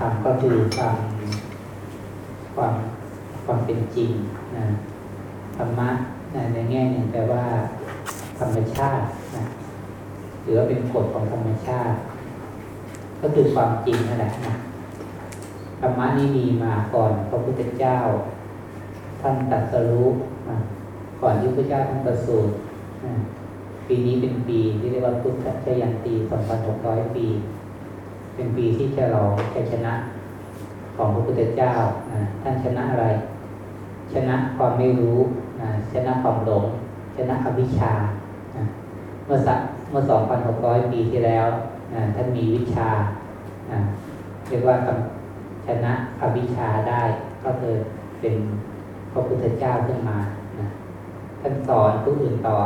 ธรรมก็คือความความความเป็นจริงนะธรรมะนะในแง่หนึ่งแปลว่า ธรรมชาตินะหรือว่าเป็นกฎของธรรมชาติ ก็คือความจริงนั่นแหละนะธรรมะนี้มีมาก่อนพระพุทธเจ้า ท่านตรัสรู้นะก่อนที่พระเจ้าท่านประสูตินะปีนี้เป็นปีที่เรียกว่าพุทธชยันตี2,600ปี เป็นปีที่ฉลองชัยชนะของพระพุทธเจ้านะท่านชนะอะไร ชนะความไม่รู้นะชนะความหลง ชนะอวิชชานะเมื่อสักเมื่อ 2,600 ปีที่แล้วนะท่านมีวิชานะเรียกว่าชนะอวิชชาได้ก็คือเป็นพระพุทธเจ้าขึ้นมานะท่านสอนผู้อื่นต่อ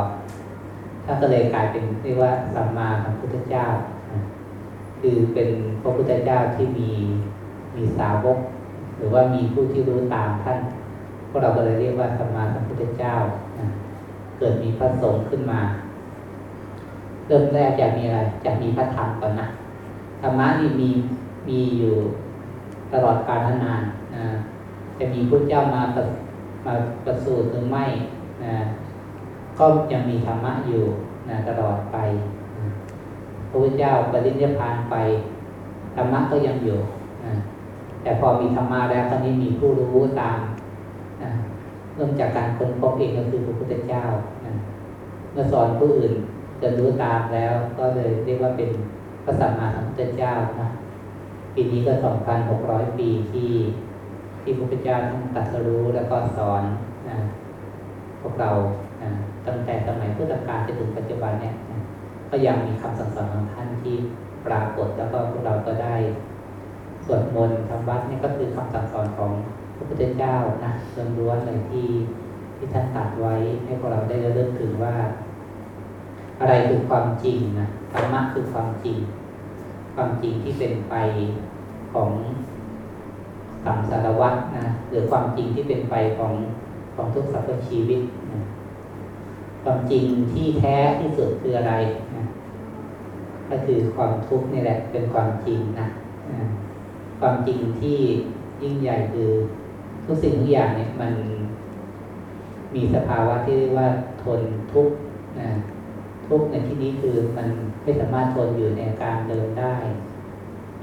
ท่านก็เลยกลายเป็นเรียกว่าสัมมาสัมพุทธเจ้า คือเป็นพระพุทธเจ้าที่มีมีสาวก หรือว่ามีผู้ที่รู้ตามท่านพวกเราก็เลยเรียกว่าสัมมาสัมพุทธเจ้านะเกิดมีพระสงฆ์ขึ้นมา เริ่มแรกจะมีอะไรจะมีพระธรรมก่อนนะธรรมะนี่มีมีอยู่ตลอดกาลนานนะจะมีพระเจ้ามาประมาประสูติหรือไม่นะก็ยังมีธรรมะอยู่นะตลอดไป ระพุทธเจ้าปรินิพพานไปธรรมะก็ยังอยู่แต่พอมีธรรมะแล้วตอนนี้มีผู้รู้ตามเริ่มจากการค้นพบเองก็คือพระพุทธเจ้าเมื่อสอนผู้อื่นจะรู้ตามแล้ว ก็เลยเรียกว่าเป็นพระสัมมาสัมพุทธเจ้านะปีนี้ก็สองพันหกร้อยปีที่ที่พระพุทธเจ้าท่านตรัสรู้แล้วก็สอนนะพวกเรานะตั้งแต่สมัยพุทธกาลจนถึงปัจจุบันเนี่ยนะ ก็ยังมีคำสั่งสอนของท่านที่ปรากฏแล้วก็พวกเราก็ได้สวดมนต์ทำวัดนี่ก็คือคำสั่งสอนของพระพุทธเจ้านะล้วนๆเลยที่ที่ท่านตรัสไว้ให้พวกเราได้ระลึกถึงว่า อะไรคือความจริงนะธรรมะคือความจริง ความจริงที่เป็นไปของสังสารวัตรนะหรือความจริงที่เป็นไปของของทุกสรรพชีวิตนะความจริงที่แท้ที่สุดคืออะไร ก็คือความทุกข์นี่แหละเป็นความจริงนะความจริงที่ยิ่งใหญ่คือทุกสิ่งทุกอย่างเนี่ยมันมีสภาวะที่เรียกว่าทนทุกข์นะทุกข์ในที่นี้คือมันไม่สามารถทนอยู่ในการเดินได้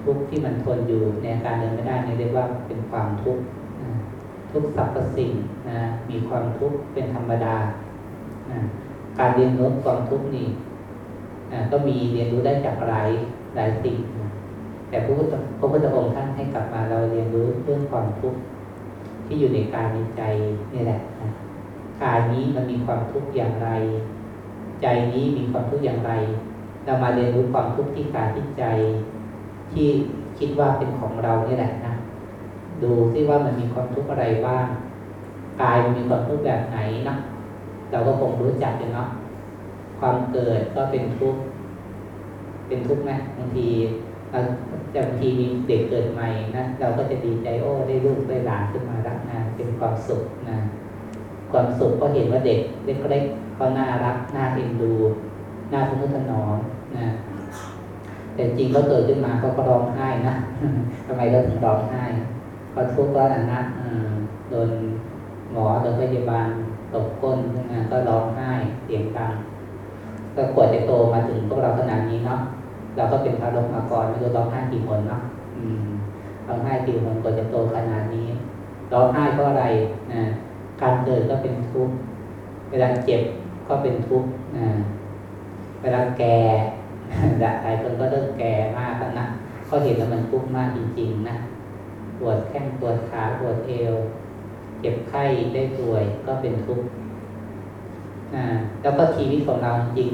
ทุกข์ที่มันทนอยู่ในการเดินไม่ได้นี่เรียกว่าเป็นความทุกข์ทุกสรรพสิ่งนะมีความทุกข์เป็นธรรมดานะการเรียนรู้ความทุกข์นี่ ก็มีเรียนรู้ได้จากหลายหลายสิ่งแต่พระพุทธพระพุทธองค์ท่านให้กลับมาเราเรียนรู้เรื่องความทุกข์ที่อยู่ในกายในใจนี่แหละนะกายนี้มันมีความทุกข์อย่างไร ใจนี้มีความทุกข์อย่างไร เรามาเรียนรู้ความทุกข์ที่กายที่ใจ ที่คิดว่าเป็นของเรานี่แหละนะดูซิว่ามันมีความทุกข์อะไรบ้างกายมันมีความทุกข์แบบไหนนะเราก็คงรู้จักกันเนาะ ความเกิดก็เป็นทุกข์เป็นทุกข์ไหมบางทีบางทีมีเด็กเกิดใหม่นะเราก็จะดีใจโอ้ได้ลูกได้หลานขึ้นมารักนะเป็นความสุขนะความสุขก็เห็นว่าเด็กเล็กก็เล็กก็น่ารักน่าเอ็นดูน่าทนุถนอมนะแต่จริงก็เกิดขึ้นมาก็ก็ร้องไห้นะทำไมเราถึงร้องไห้ก็ทุกข์ก็อันนะโดนหมอโดนพยาบาลตบก้นนก็ร้องไห้เสียงดัง ก็กว่าจะโตมาถึงพวกเราขนาดนี้เนาะเราก็เป็นพระลงมาก่อนไม่รู้ร้องไห้กี่คนเนาะร้องไห้กี่คนกว่าจะโตขนาดนี้ร้องไห้เพราะอะไรนะการเกิดก็เป็นทุกข์เวลาเจ็บก็เป็นทุกข์นะเวลาแก่หลายคนก็เริ่มแก่มากแล้วนะก็เห็นแล้วมันทุกข์มากจริง ๆ นะปวดแข้งปวดขาปวดเอวเจ็บไข้ได้ป่วยก็เป็นทุกข์ นะแล้วก็ชีวิตของเราจริง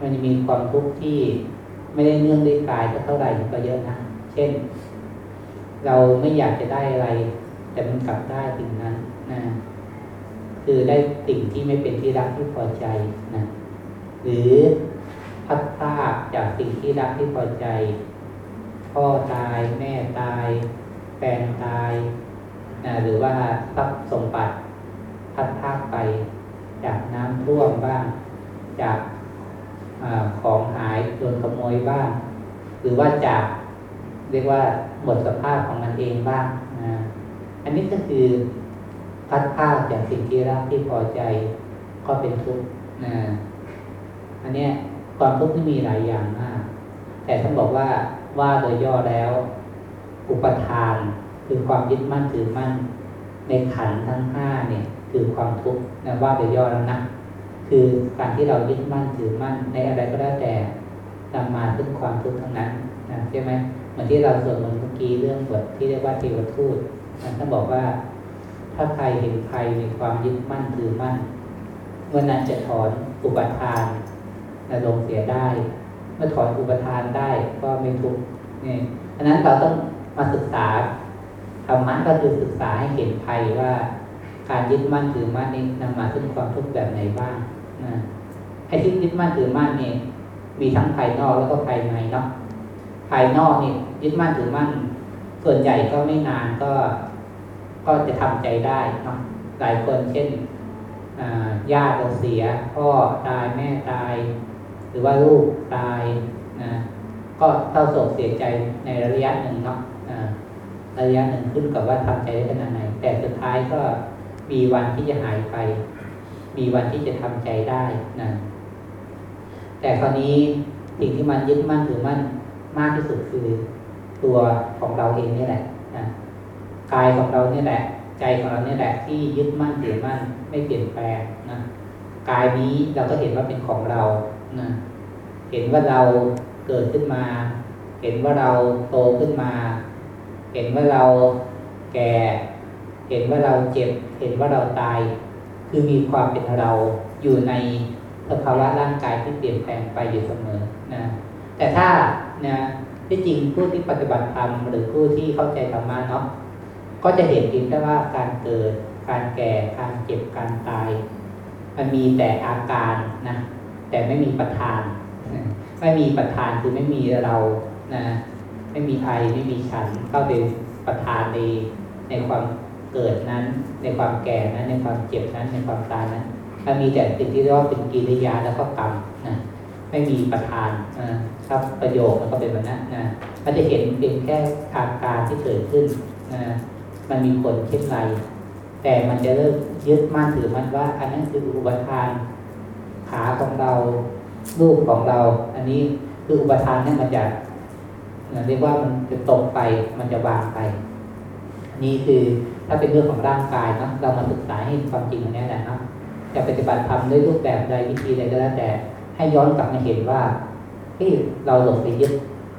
มันจะมีความทุกข์ที่ไม่ได้เนื่องด้วยกายก็เท่าไหร่ก็เยอะนะ เช่น เราไม่อยากจะได้อะไร แต่มันกลับได้สิ่งนั้นนะคือได้สิ่งที่ไม่เป็นที่รักที่พอใจนะหรือพัดพลาดจากสิ่งที่รักที่พอใจ พ่อตายแม่ตายแฟนตายนะหรือว่าทรัพย์สมบัติพัดพลาดไป จากน้ำท่วมบ้าง จากอของหายโดนขโมยบ้าง หรือว่าจากเรียกว่าหมดสภาพของมันเองบ้างนะอันนี้ก็คือพัดภาพจากสิ่งที่รักที่พอใจก็เป็นทุกข์นะอันนี้ความทุกข์ที่มีหลายอย่างมาก แต่ท่านบอกว่าว่าโดยย่อแล้ว อุปทานคือความยึดมั่นถือมั่นในขันทั้งห้าเนี่ย คือความทุกข์นะว่าโดยย่อแล้วนะคือการที่เรายึดมั่นถือมั่นในอะไรก็แล้วแต่นำมาซึ่งความทุกข์ทั้งนั้นนะใช่ไหมเหมือนที่เราสวดมนต์เมื่อกี้เรื่องบทที่เรียกว่าเทวทูตนะท่านบอกว่า ถ้าใครเห็นใครมีความยึดมั่นถือมั่นเมื่อนั้นจะถอนอุปทานนะลงเสียได้ เมื่อถอนอุปทานได้ก็ไม่ทุกข์นี่อันนั้นเราต้องมาศึกษาธรรมะก็คือศึกษาให้เห็นภัยว่า การยึดมั่นถือมั่นนี้นำมาซึ่งความทุกข์แบบไหนบ้างนะไอ้ที่ยึดมั่นถือมั่นนี่มีทั้งภายนอกแล้วก็ภายในเนาะภายนอกนี่ยึดมั่นถือมั่น ส่วนใหญ่ก็ไม่นานก็ก็จะทำใจได้เนาะหลายคนเช่นญาติเราเสียพ่อตายแม่ตาย หรือว่าลูกตายนะก็เศร้าโศกเสียใจในระยะหนึ่งเนาะระยะหนึ่งขึ้นกับว่าทำใจได้ขนาดไหนแต่สุดท้ายก็ มีวันที่จะหายไป มีวันที่จะทำใจได้นะแต่คราวนี้สิ่งที่มันยึดมั่นถือมั่นมากที่สุดคือตัวของเราเองนี่แหละนะกายของเราเนี่ยแหละ ใจของเราเนี่ยแหละที่ยึดมั่นถือมั่นไม่เปลี่ยนแปลงนะกายนี้เราก็เห็นว่าเป็นของเรานะเห็นว่าเราเกิดขึ้นมา เห็นว่าเราโตขึ้นมา เห็นว่าเราแก่ เห็นว่าเราเจ็บ เห็นว่าเราตาย คือมีความเป็นเราอยู่ในสภาวะร่างกายที่เปลี่ยนแปลงไปอยู่เสมอนะแต่ถ้านะที่จริงผู้ที่ปฏิบัติธรรมหรือผู้ที่เข้าใจธรรมะเนาะก็จะเห็นจริงได้ว่าการเกิด การแก่ การเจ็บ การตาย มันมีแต่อาการนะ แต่ไม่มีประธาน ไม่มีประธานคือไม่มีเรานะ ไม่มีใครไม่มีฉันเข้าไปประธานในในความ เกิดนั้น ในความแก่นั้น ในความเจ็บนั้น ในความตายนั้นมันมีแต่สิ่งที่เรียกว่าเป็นกิริยาแล้วก็กรรมนะไม่มีประธานนะครับประโยคมันก็เป็นแบบนั้นนะมันจะเห็นเป็นแค่อาการที่เกิดขึ้นนะมันมีผลเช่นไร แต่มันจะเริ่มยึดมั่นถือมันว่า อันนั้นคืออุปทาน ขาของเรารูปของเรา อันนี้คืออุปทานนี่มันจะเรียกว่ามันจะตกไปมันจะวางไป นี่คือถ้าเป็นเรื่องของร่างกายเนาะเรามาศึกษาให้ความจริงอันนี้แหละเนาะจะปฏิบัติทำด้วยรูปแบบใดวิธีใดก็แล้วแต่ให้ย้อนกลับมาเห็นว่าที่เราหลงไปยึด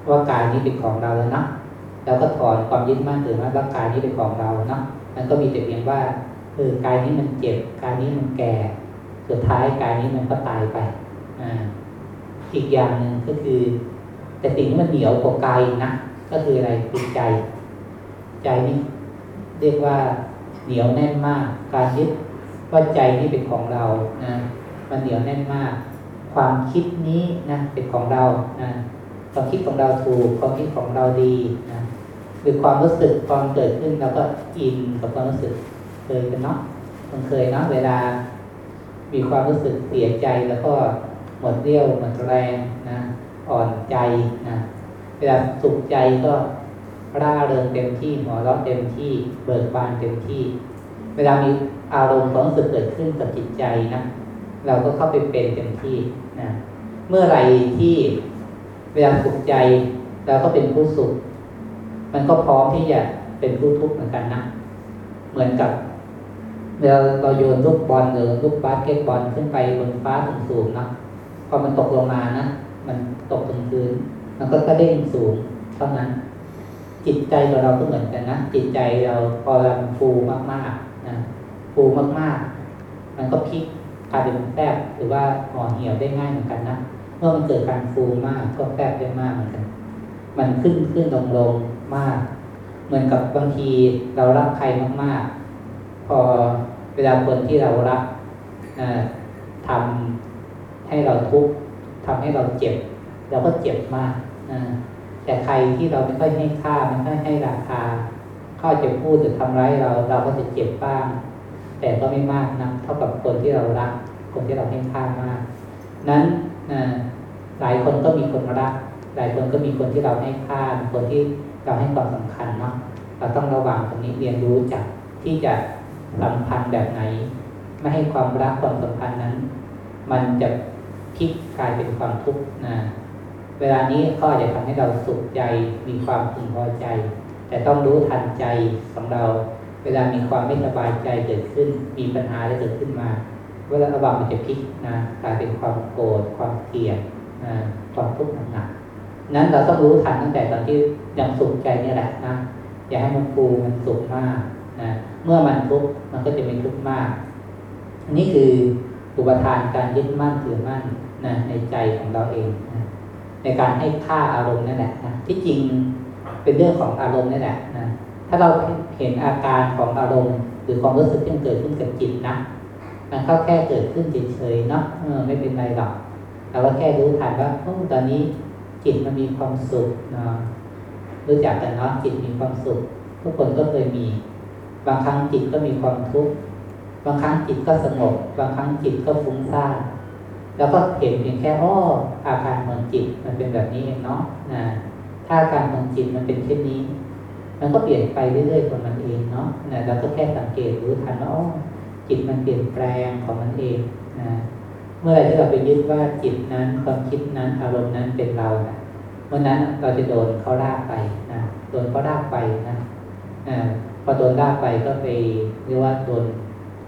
ว่ากายนี้เป็นของเราแล้วนะแล้วก็ถอนความยึดมั่นถือมั่นว่ากายนี้เป็นของเราเนาะมันก็มีแต่เพียงว่าเออกายนี้มันเจ็บกายนี้มันแก่ สุดท้ายกายนี้มันก็ตายไปอ่าอีกอย่างหนึ่งก็คือ แต่สิ่งที่มันเหนียวกว่ากายนะก็คืออะไรคือใจ ใจนี้ เรียกว่าเหนียวแน่นมาก การยึดว่าใจนี้เป็นของเรานะมันเหนียวแน่นมาก ความคิดนี้นะเป็นของเรานะความคิดของเราถูกความคิดของเราดีนะหรือความรู้สึกความเกิดขึ้นเราก็อินกับความรู้สึกเคยกันเนาะมันเคยเนาะเวลา มีความรู้สึกเสียใจแล้วก็หมดเรี่ยวหมดแรงนะอ่อนใจนะเวลาสุขใจก็ ร่าเริงเต็มที่หัวเราะเต็มที่ เบิกบานเต็มที่ เวลามีอารมณ์ความรู้สึกเกิดขึ้นกับจิตใจนะเราก็เข้าไปเป็นเต็มที่นะเมื่อไรที่เวลาสุขใจเราก็เป็นผู้สุข มันก็พร้อมที่จะเป็นผู้ทุกข์เหมือนกันนะเหมือนกับเวลาเราโยนลูกบอลหรือลูกบาสเกตบอลขึ้นไปบนฟ้าสูงๆนะพอมันตกลงมานะมันตกถึงพื้นมันก็กระเด้งสูงเท่านั้น จิตใจของเราก็เหมือนกันนะจิตใจเราพอเราฟูมากๆนะฟูมากๆ มันก็พลิกกลายเป็นแฟบหรือว่าห่อเหี่ยวได้ง่ายเหมือนกันนะเมื่อมันเกิดการฟูมากก็แฟบได้มากเหมือนกัน มันขึ้นขึ้นลงลงมาก เหมือนกับบางทีเรารักใครมากๆ พอเวลาคนที่เรารักทำให้เราทุกข์ทำให้เราเจ็บ เราก็เจ็บมาก แต่ใครที่เราไม่ค่อยให้ค่าไม่ค่อยให้ราคาเขาจะพูดหรือทำร้ายเราเราก็จะเจ็บบ้าง แต่ก็ไม่มากนะเท่ากับคนที่เรารัก คนที่เราให้ค่ามาก นั้นหลายคนก็มีคนรัก หลายคนก็มีคนที่เราให้ค่าคนที่เราให้ความสำคัญเนาะเราต้องระวังตรงนี้เรียนรู้จากที่จะสัมพันธ์แบบไหน ไม่ให้ความรักความสัมพันธ์นั้น มันจะพลิกกลายเป็นความทุกข์นะ เวลานี้ก็อาจจะทำให้เราสุขใจ มีความพึงพอใจ แต่ต้องรู้ทันใจของเรา เวลามีความไม่สบายใจเกิดขึ้น มีปัญหาอะไรเกิดขึ้นมาเวลาระวังมันจะพลิกนะกลายเป็นความโกรธความเกลียดความทุกข์หนักๆนั้นเราต้องรู้ทันตั้งแต่ตอนที่ยังสุขใจนี่แหละนะอย่าให้มันฟูมันสุขมากนะเมื่อมันทุกข์มันก็จะเป็นทุกข์มากอันนี้คืออุปทานการยึดมั่นถือมั่นนะในใจของเราเองนะ ในการให้ค่าอารมณ์นั่นแหละนะที่จริงเป็นเรื่องของอารมณ์นั่นแหละนะถ้าเราเห็นอาการของอารมณ์ หรือความรู้สึกที่เกิดขึ้นกับจิตนะมันก็แค่เกิดขึ้นเฉยๆเนาะไม่เป็นไรหรอกเราก็แค่รู้ทันว่าตอนนี้จิตมันมีความสุขนะรู้จักกันเนาะจิตมีความสุข ทุกคนก็เคยมี บางครั้งจิตก็มีความทุกข์บางครั้งจิตก็สงบบางครั้งจิตก็ฟุ้งซ่าน แล้วก็เห็นเพียงแค่อ้ออาการของจิตมันเป็นแบบนี้เองเนาะนะถ้าอาการของจิตมันเป็นเช่นนี้ มันก็เปลี่ยนไปเรื่อยๆของมันเองเนาะนะเราก็แค่สังเกตรู้ทันว่าอ๋อจิตมันเปลี่ยนแปลงของมันเองนะเมื่อไรที่เราไปยึดว่าจิตนั้นความคิดนั้นอารมณ์นั้นเป็นเรานะเมื่อนั้นเราจะโดนเขาลากไปนะโดนเขาลากไปนะอพอโดนลากไปก็ไปเรียกว่าโดน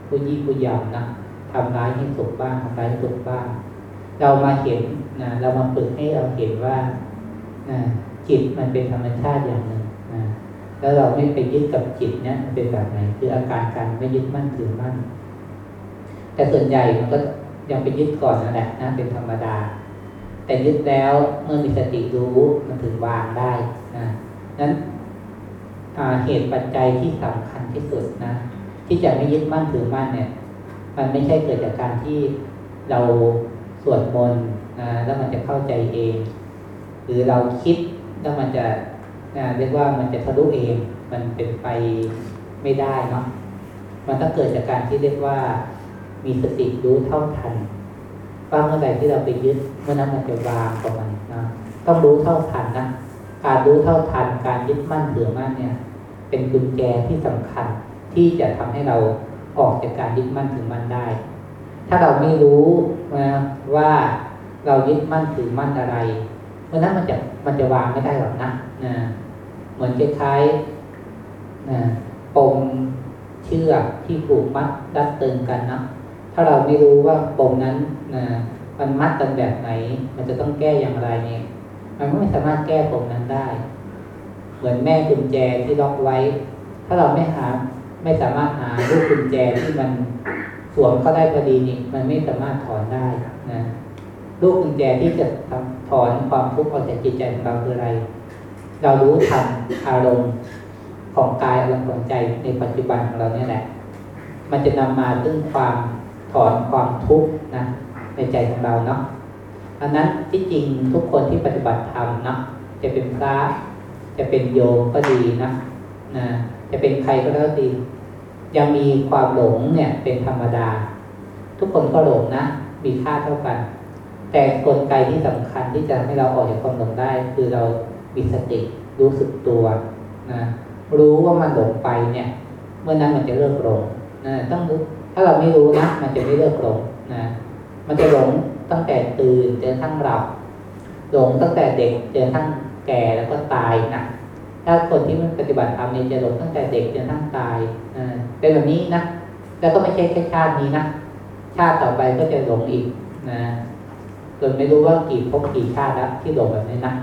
ผู้ยี่ผู้ยำนะ ทำร้ายให้สุขบ้างทำร้ายให้สุขบ้าง เรามาเห็นนะเรามาฝึกให้เราเห็นว่าจิตมันเป็นธรรมชาติอย่างหนึ่งนะแล้วเราไม่ไปยึดกับจิตเนี่ยมันเป็นแบบไหน คืออาการการไม่ยึดมั่นถือมั่น แต่ส่วนใหญ่มันก็ยังไปยึดก่อนนั่นแหละนะเป็นธรรมดา แต่ยึดแล้วเมื่อมีสติรู้มันถึงวางได้นะนั้นเหตุปัจจัยที่สำคัญที่สุดนะ ที่จะไม่ยึดมั่นถือมั่นเนี่ย มันไม่ใช่เกิดจากการที่เราสวดมนต์นะแล้วมันจะเข้าใจเอง หรือเราคิดแล้วมันจะเรียกว่ามันจะทะลุเอง มันเป็นไปไม่ได้เนาะมันต้องเกิดจากการที่เรียกว่ามีสติรู้เท่าทันว่าเมื่อใดที่เราไปยึดเมื่อนั้นมันจะวางของมันนะต้องรู้เท่าทันนะการรู้เท่าทันการยึดมั่นถือมั่นเนี่ย เป็นกุญแจที่สำคัญที่จะทำให้เรา ออกจากการยึดมั่นถือมั่นได้ ถ้าเราไม่รู้นะว่าเรายึดมั่นถือมั่นอะไรเมื่อนั้นมันจะมันจะวางไม่ได้หรอกนะนะเหมือนคล้ายๆนะปมเชือกที่ผูกมัดดัดตึงกันนะถ้าเราไม่รู้ว่าปมนั้นนะมันมัดกันแบบไหน มันจะต้องแก้อย่างไรเนี่ยมันไม่สามารถแก้ปมนั้นได้ เหมือนแม่กุญแจที่ล็อกไว้ ถ้าเราไม่หา ไม่สามารถหาลูกกุญแจที่มันสวมเข้าได้พอดีนี่มันไม่สามารถถอนได้นะลูกกุญแจที่จะถอนความทุกข์ออกจากจิตใจของเราคืออะไร เรารู้ทันอารมณ์ของกายอารมณ์ของใจในปัจจุบันของเราเนี่ยแหละ มันจะนำมาซึ่งความถอนความทุกข์นะในใจของเราเนาะอันนั้นที่จริงทุกคนที่ปฏิบัติธรรมเนาะจะเป็นพระจะเป็นโยมก็ดีนะนะ จะเป็นใครก็แล้วดียังมีความหลงเนี่ยเป็นธรรมดา ทุกคนก็หลงนะ มีค่าเท่ากัน แต่กลไกที่สำคัญที่จะให้เราออกจากความหลงได้ คือเรามีสติรู้สึกตัวนะรู้ว่ามันหลงไปเนี่ยเมื่อนั้นมันจะเลิกหลงนะต้องถ้าเราไม่รู้นะมันจะไม่เลิกหลงนะมันจะหลงตั้งแต่ตื่นจนทั้งหลับหลงตั้งแต่เด็กจนทั้งแก่แล้วก็ตายนะ ถ้าคนที่มันปฏิบัติธรรมเนี่ยจะหลงตั้งแต่เด็กจนทั้งตายเป็นแบบนี้นะแล้วก็ไม่ใช่แค่ชาตินี้นะชาติต่อไปก็จะหลงอีกนะจนไม่รู้ว่ากี่ภพกี่ชาติแล้วที่หลงแบบนี้นะ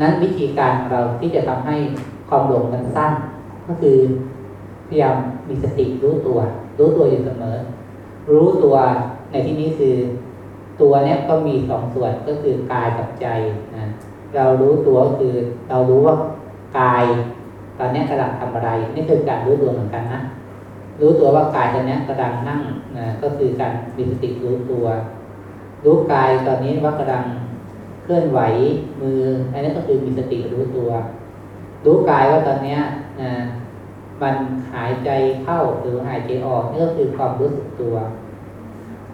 นั้นวิธีการของเราที่จะทำให้ความหลงมันสั้น ก็คือพยายามมีสติรู้ตัว รู้ตัวอยู่เสมอ รู้ตัวในที่นี้คือ ตัวเนี้ยก็มีสองส่วนก็คือกายกับใจ เรารู้ตัวคือเรารู้ว่ากาย ตอนนี้กำลังทำอะไร นี่คือการรู้ตัวเหมือนกันนะรู้ตัวว่ากายตอนนี้กำลังนั่งนะก็คือการมีสติรู้ตัว รู้กายตอนนี้ว่ากำลังเคลื่อนไหวมืออันนี้ก็คือมีสติรู้ตัว รู้กายว่าตอนนี้นะมันหายใจเข้าหรือหายใจออกนี่ก็คือความรู้สึกตัว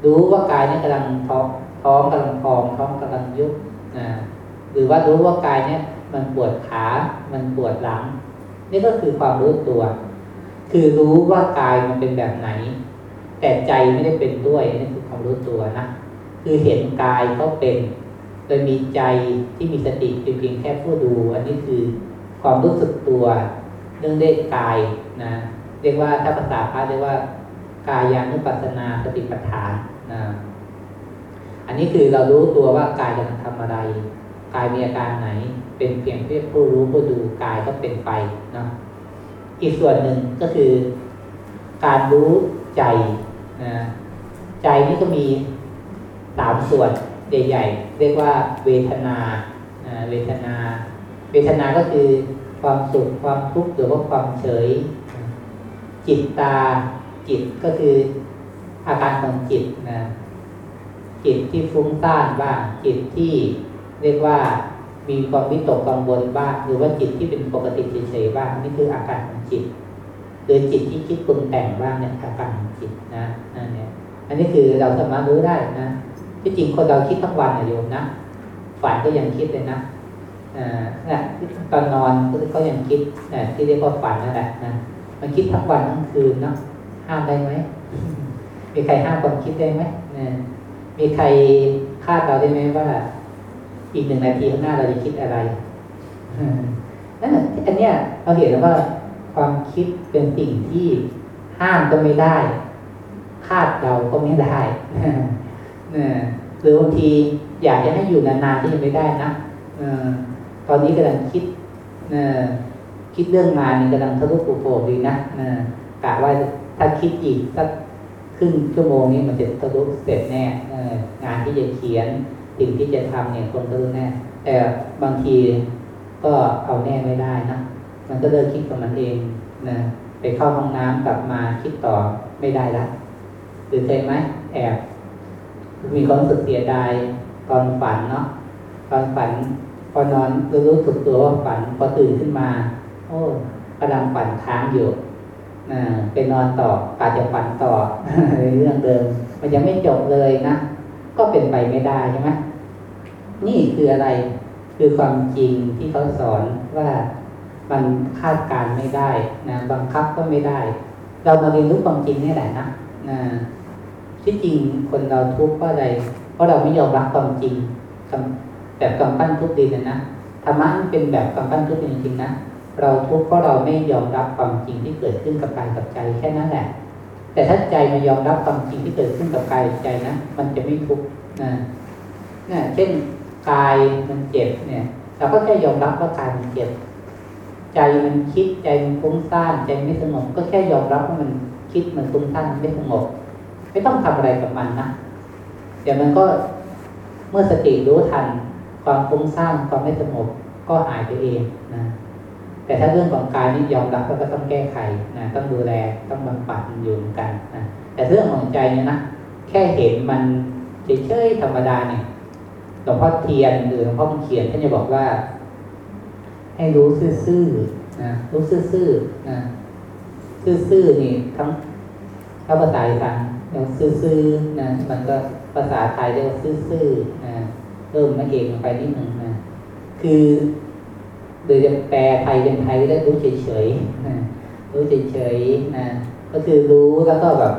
รู้ว่ากายนี้กำลังท้องท้องกำลังพองท้องกำลังยุบนะ หรือว่ารู้ว่ากายเนี่ยมันปวดขา มันปวดหลัง นี่ก็คือความรู้ตัว คือรู้ว่ากายมันเป็นแบบไหน แต่ใจไม่ได้เป็นด้วยนี่คือความรู้ตัวนะ คือเห็นกายเขาเป็น โดยมีใจที่มีสติเพียงแค่ผู้ดู อันนี้คือความรู้สึกตัวเรื่องเลขกายนะ เรียกว่าถ้าภาษาพระเรียกว่ากายานุปัสสนาสติปัฏฐานนะ อันนี้คือเรารู้ตัวว่ากายจะทำอะไร กายมีอาการไหน เป็นเพียงแค่ผู้รู้ผู้ดูกายก็เป็นไปนะอีกส่วนหนึ่งก็คือ การรู้ใจนะใจนี่ก็มีสามส่วนใหญ่ๆเรียกว่าเวทนาเวทนา เวทนาก็คือความสุขความทุกข์หรือว่าความเฉย จิตตาจิตก็คืออาการของจิตนะจิตที่ฟุ้งซ่านบ้างจิตที่ เรียกว่ามีความวิตกกังวลบ้างหรือว่าจิตที่เป็นปกติเฉยๆบ้างนี่คืออาการของจิตหรือจิตที่คิดปรุงแต่งบ้างเนี่ยอาการของจิตนะนั่นเนี่ยอันนี้คือเราสามารถรู้ได้นะที่จริงคนเราคิดทั้งวันนะโยมนะฝันก็ยังคิดเลยนะอ่านะตอนนอนก็ยังคิดนะที่เรียกว่าฝันนั่นแหละนะมันคิดทั้งวันทั้งคืนเนาะห้ามได้ไหมมีใครห้ามความคิดได้ไหมนะมีใครคาดเราได้ไหมว่า อีกหนึ่งนาทีข้างหน้าเราจะคิดอะไรนั่นอันเนี้ยเราเห็นแล้วว่าความคิดเป็นสิ่งที่ห้ามก็ไม่ได้ คาดเราก็ไม่ได้หรือบางทีอยากจะให้อยู่นานๆที่ยังไม่ได้นะตอนนี้กำลังคิดคิดเรื่องงานนี่กำลังทะลุปุโผล่ดีนะกะว่าถ้าคิดอีกสักครึ่งชั่วโมงนี้มันจะทะลุเสร็จแน่งานที่จะเขียน สิ่งที่จะทำเนี่ยคนก็รู้แน่ แต่บางทีก็เอาแน่ไม่ได้นะมันก็เลิกคิดกับมันเองนะไปเข้าห้องน้ำกลับมาคิดต่อไม่ได้ละหรือใจไหมแอบมีความรู้สึกเสียดายตอนฝันเนาะตอนฝันพอนอนรู้สึกตัวว่าฝันพอตื่นขึ้นมา โอ้กำลังฝันค้างอยู่นะไปนอนต่อกาจจะฝันต่อในเรื่องเดิม มันยังไม่จบเลยนะก็เป็นไปไม่ได้ใช่ไหม นี่คืออะไรคือความจริงที่เขาสอนว่ามันคาดการไม่ได้นะบังคับก็ไม่ได้ เรามาเรียนรู้ความจริงนี่แหละนะนะที่จริงคนเราทุกข์เพราะอะไร เพราะเราไม่ยอมรับความจริงแบบกำปั้นทุบดินนะนะธรรมะเป็นแบบกำปั้นทุบดินจริงๆนะเราทุกข์เพราะเราไม่ยอมรับความจริงที่เกิดขึ้นกับกายกับใจแค่นั้นแหละ แต่ถ้าใจมันยอมรับความจริงที่เกิดขึ้นกับกายใจนะมันจะไม่ทุกข์นะนะเช่น กายมันเจ็บเนี่ยเราก็แค่ยอมรับว่ากายมันเจ็บ ใจมันคิดใจมันฟุ้งซ่านใจไม่สงบก็แค่ยอมรับว่ามันคิดมันฟุ้งซ่านไม่สงบไม่ต้องทำอะไรกับมันนะเดี๋ยวมันก็เมื่อสติรู้ทัน ความฟุ้งซ่านความไม่สงบก็หายไปเองนะแต่ถ้าเรื่องของกายนี่ยอมรับก็ต้องแก้ไขนะต้องดูแลต้องบำบัดอยู่เหมือนกันนะแต่เรื่องของใจเนี่ยนะแค่เห็นมันเฉยๆธรรมดาเนี่ย หลวงพ่อเทียนหรือหลวงพ่อมเขียนท่านจะบอกว่า ให้รู้ซื่อๆนะรู้ซื่อๆนะซื่อๆนี่ทั้งถ้าภาษาอีสานอย่าซื่อๆนะมันก็ภาษาไทยเรียกซื่อๆนะเริ่มมาเองไปนิดหนึ่งนะคือหรือจะแปลไทยเป็นไทยก็ได้รู้เฉยๆนะรู้เฉยๆนะก็คือรู้แล้วก็แบบ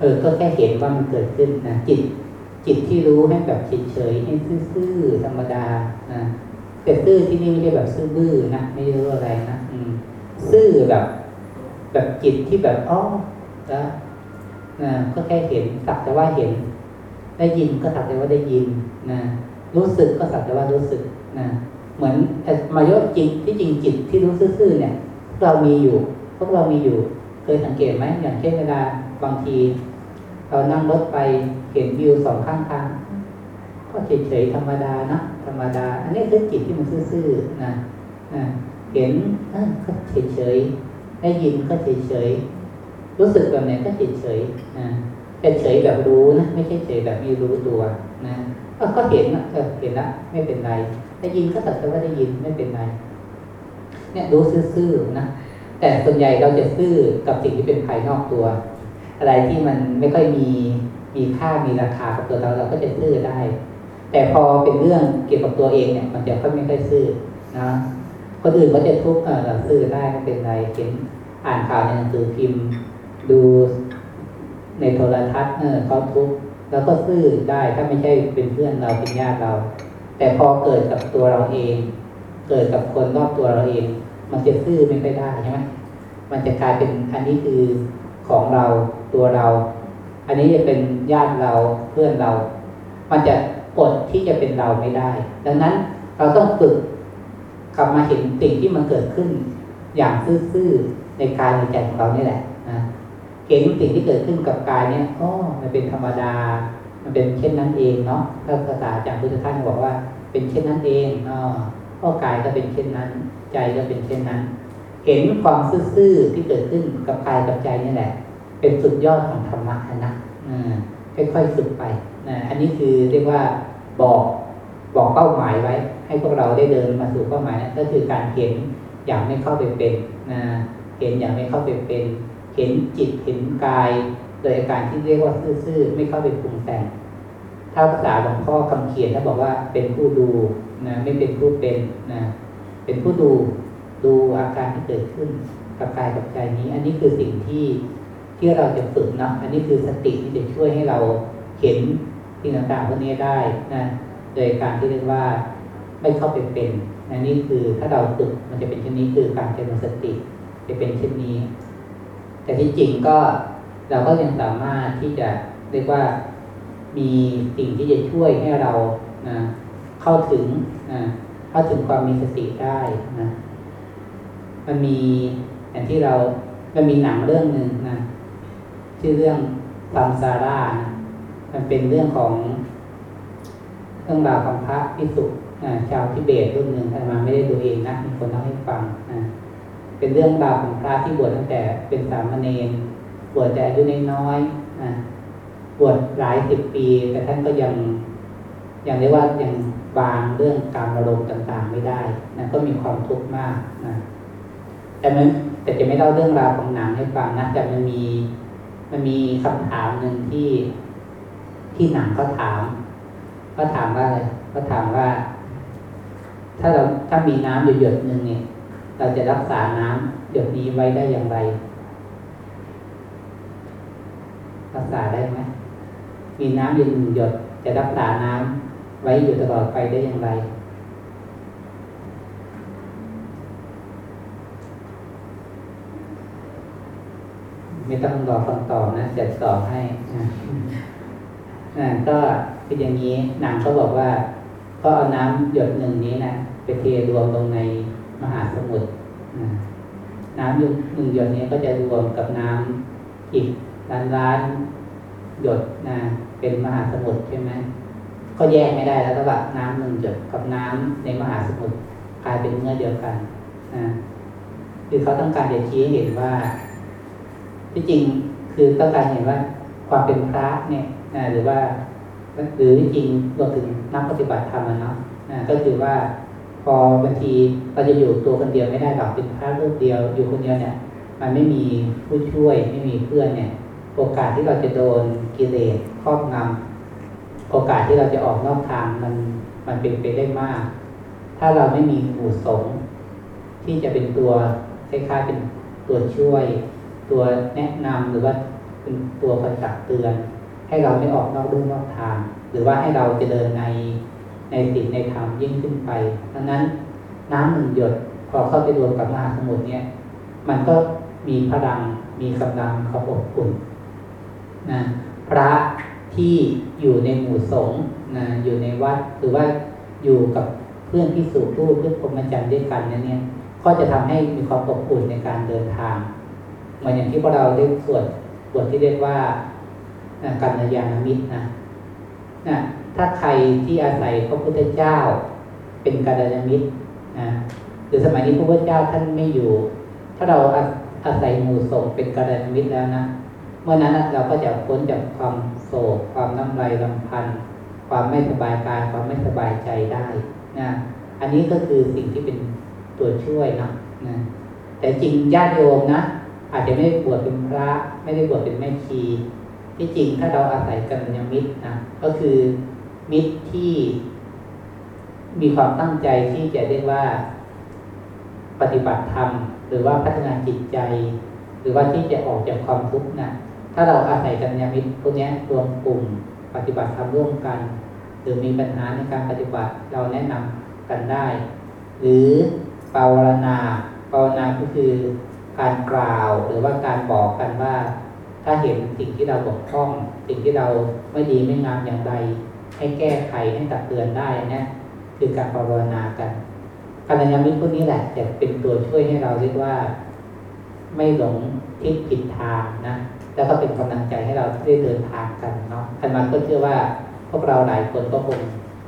เออก็แค่เห็นว่ามันเกิดขึ้นนะจิต จิตที่รู้ให้แบบเฉยๆให้ซื่อๆธรรมดานะแต่ซื่อที่นี่ไม่ใช่แบบซื่อบื้อนะไม่รู้อะไรนะอืม ซื่อแบบ แบบจิตที่แบบอ๋อแล้วนะก็แค่เห็นสักแต่ว่าเห็น ได้ยินก็สักแต่ว่าได้ยินนะรู้สึกก็สักแต่ว่ารู้สึกนะเหมือนมายกจิตที่จริงจิตที่รู้ซื่อๆเนี่ย เรามีอยู่ พวกเรามีอยู่ เคยสังเกตไหมอย่างเช่นเวลาบางที เรานั่งรถไปเห็นวิวสองข้างทางก็เฉยๆธรรมดานะธรรมดา อันนี้คือจิตที่มันซื่อๆนะเห็นก็เฉยๆได้ยินก็เฉยๆรู้สึกแบบไหนก็เฉยๆนะแต่เฉยแบบรู้นะไม่ใช่เฉยแบบมีรู้ตัวนะก็เห็นนะเห็นละไม่เป็นไรได้ยินก็ตัดแต่ว่าได้ยินไม่เป็นไรเนี่ยรู้ซื่อๆนะแต่ส่วนใหญ่เราจะซื่อกับสิ่งที่เป็นภายนอกตัว อะไรที่มันไม่ค่อยมีมีค่ามีราคากับตัวเราเราก็จะซื่อได้ แต่พอเป็นเรื่องเกี่ยวกับตัวเองเนี่ย มันจะค่อยไม่ค่อยซื่อนะคนอื่นเขาจะทุกข์เราซื่อได้ไม่เป็นไรเขียนอ่านข่าวในหนังสือพิมพ์ ดูในโทรทัศน์เออเขาทุกข์แล้วก็ซื่อได้ถ้าไม่ใช่เป็นเพื่อนเราเป็นญาติเรา แต่พอเกิดกับตัวเราเอง เกิดกับคนรอบตัวเราเอง มันจะซื่อไม่ค่อยได้ใช่ไหมมันจะกลายเป็นอันนี้คือของเรา ตัวเรา อันนี้จะเป็นญาติเราเพื่อนเรา มันจะอดที่จะเป็นเราไม่ได้ ดังนั้นเราต้องฝึกกลับมาเห็นสิ่งที่มันเกิดขึ้น อย่างซื่อๆในกายในใจของเรานี่แหละนะเห็นสิ่งที่เกิดขึ้นกับกายเนี่ยอ๋อมันเป็นธรรมดา มันเป็นเช่นนั้นเองเนาะถ้าภาษาจากพุทธท่านบอกว่า เป็นเช่นนั้นเองเนาะก็กายก็เป็นเช่นนั้น ใจก็เป็นเช่นนั้น เห็นความซื่อๆที่เกิดขึ้นกับกายกับใจนี่แหละ เป็นสุดยอดของธรรมะนะค่อยๆฝึกไปนะอันนี้คือเรียกว่าบอกบอกเป้าหมายไว้ ให้พวกเราได้เดินมาสู่เป้าหมายนะก็คือการเห็นอย่างไม่เข้าไปเป็นนะเห็นอย่างไม่เข้าไปเป็น เห็นจิตเห็นกาย โดยอาการที่เรียกว่าซื่อๆไม่เข้าไปปรุงแต่งถ้าภาษาหลวงพ่อคำเขียนถ้าบอกว่าเป็นผู้ดูนะไม่เป็นผู้เป็นนะเป็นผู้ดูดูอาการที่เกิดขึ้นกับกายกับใจนี้ อันนี้คือสิ่งที่ ที่เราจะฝึกเนาะอันนี้คือสติที่จะช่วยให้เราเห็นสิ่งต่างๆพวกนี้ได้นะโดยการที่เรียกว่าไม่เข้าไปเป็นอันนี้คือถ้าเราฝึกมันจะเป็นเช่นนี้คือการเจริญสติจะเป็นเช่นนี้ แต่ที่จริงก็เราก็ยังสามารถที่จะเรียกว่ามีสิ่งที่จะช่วยให้เรานะเข้าถึงนะเข้าถึงความมีสติได้นะมันมีอย่างที่เรามันมีหนังเรื่องหนึ่งนะ ชื่อเรื่องซัมซาร่านะมันเป็นเรื่องของเรื่องราวของพระพิสุชาวทิเบตรุ่นหนึ่งอามาไม่ได้ดูเองนะมีคนเล่าให้ฟังนะเป็นเรื่องราวของพระที่บวชตั้งแต่เป็นสามเณรบวชแต่อายุน้อยๆนะบวชหลายสิบปี แต่ท่านก็ยังยังเรียกว่ายังบางเรื่องการอารมณ์ต่างๆไม่ได้นะก็มีความทุกข์มากนะแต่มันแต่จะไม่เล่าเรื่องราวของหนังให้ฟังนะแต่มันมี มันมีคำถามหนึ่งที่ที่หนังเขาถามก็ถามว่าอะไรก็ถามว่า ถ้าเราถ้ามีน้ำหยดหนึ่งเนี่ย เราจะรักษาน้ำหยดนี้ไว้ได้อย่างไรรักษาได้ไหมมีน้ำอยู่หนึ่งหยดจะรักษาน้ำไว้อยู่ตลอดไปได้อย่างไร ไม่ต้องรอคำตอบนะเจะตอบให้นะก็คืออย่างนี้นังเขาบอกว่าก็เอาน้ำหยดหนึ่งนี้นะไปเทรวมลงในมหาสมุทรน้ำหนึ่งหยดนี้ก็จะรวมกับน้ำอีกล้านล้านหยดนะเป็นมหาสมุทรใช่ไหมก็แยกไม่ได้แล้วระหว่างน้ำหนึ่งหยดกับน้ำในมหาสมุทรกลายเป็นเนื้อเดียวกันนะคือเขาต้องการจะชี้เห็นว่า ที่จริงคือต้องการเห็นว่าความเป็นพระเนี่ยนะหรือว่าหรือจริงรวมถึงนักปฏิบัติธรรมนะเนาะก็คือว่าพอบางทีเราจะอยู่ตัวคนเดียวไม่ได้หรอกเป็นพระรูปเดียวอยู่คนเดียวเนี่ย มันไม่มีผู้ช่วยไม่มีเพื่อนเนี่ย โอกาสที่เราจะโดนกิเลสครอบงำโอกาสที่เราจะออกนอกทางมันมันเป็นไปได้มาก ถ้าเราไม่มีหมู่สงที่จะเป็นตัวคล้ายๆเป็นตัวช่วย ตัวแนะนำหรือว่าเป็นตัวคอยตักเตือน ให้เราไม่ออกนอกรุ่นอกทาง หรือว่าให้เราจะเดินในในสิ่งในธรรมยิ่งขึ้นไปดังนั้นน้ำหนึ่งหยดพอเข้าไปรวมกับมหาสมุทรเนี่ย มันก็มีพลังมีกำลังเขาอบอุ่นนะพระที่อยู่ในหมู่สงฆ์นะอยู่ในวัดหรือว่าอยู่กับเพื่อนที่สูรูปเพื่อนพรมจรรย์ด้วยกันเนี่ย ก็จะทำให้มีความอบอุ่นในการเดินทาง มือนอย่างที่พวกเราได้สวดบทที่เรียกว่ากัลยาณมิตรนะนะถ้าใครที่อาศัยพระพุทธเจ้า เป็นกัลยาณมิตรนะหรือสมัยนี้พระพุทธเจ้าท่านไม่อยู่ ถ้าเราอาศัยหมู่สงเป็นกัลยาณมิตรแล้วนะเมื่อนั้นเราก็จะพ้นจากความโศกความน้ำลายลำพันธ์ความไม่สบายกายความไม่สบายใจได้นะอันนี้ก็คือสิ่งที่เป็นตัวช่วยนะนะแต่จริงญาติโยมนะ อาจจะไม่ได้บวชเป็นพระไม่ได้บวชเป็นแม่ชีที่จริงถ้าเราอาศัยกันยมิตรนะก็คือมิตรที่มีความตั้งใจที่จะเรียกว่าปฏิบัติธรรม หรือว่าพัฒนาจิตใจ หรือว่าที่จะออกจากความทุกข์นะถ้าเราอาศัยกัญญมิตรพวกนี้รวมกลุ่มปฏิบัติธรรมร่วมกัน หรือมีปัญหาในการปฏิบัติเราแนะนำกันได้ หรือภาวนาภาวนาก็คือ การกล่าวหรือว่าการบอกกันว่า ถ้าเห็นสิ่งที่เราบกพร่อง สิ่งที่เราไม่ดีไม่งามอย่างไรให้แก้ไขให้ตักเตือนได้นะคือการภาวนากันการยามิตรพวกนี้แหละจะเป็นตัวช่วยให้เราเรียกว่า ไม่หลงทิศผิดทางนะแล้วก็เป็นกำลังใจให้เราได้เดินทางกันเนาะท่านมันก็เชื่อว่าพวกเราหลายคนก็คง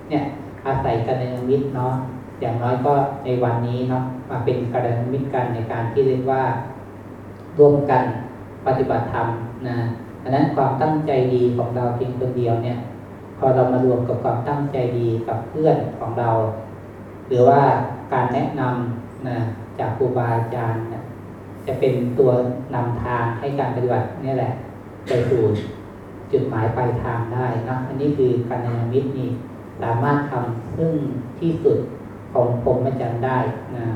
เนี่ยอาศัยกันในมิตรเนาะ อย่างน้อยก็ในวันนี้เนาะมาเป็นการมิตรกันในการที่เรียกว่าร่วมกันปฏิบัติธรรมนะดังนั้นความตั้งใจดีของเราเพียงคนเดียวเนี่ย พอเรามารวมกับความตั้งใจดีกับเพื่อนของเรา หรือว่าการแนะนำนะจากครูบาอาจารย์นะจะเป็นตัวนำทางให้การปฏิบัตินี่แหละไปสู่จุดหมายปลายทางได้นะอันนี้คือการนมิตรนี่สามารถทำซึ่งที่สุด ของผมไม่จำได้นะ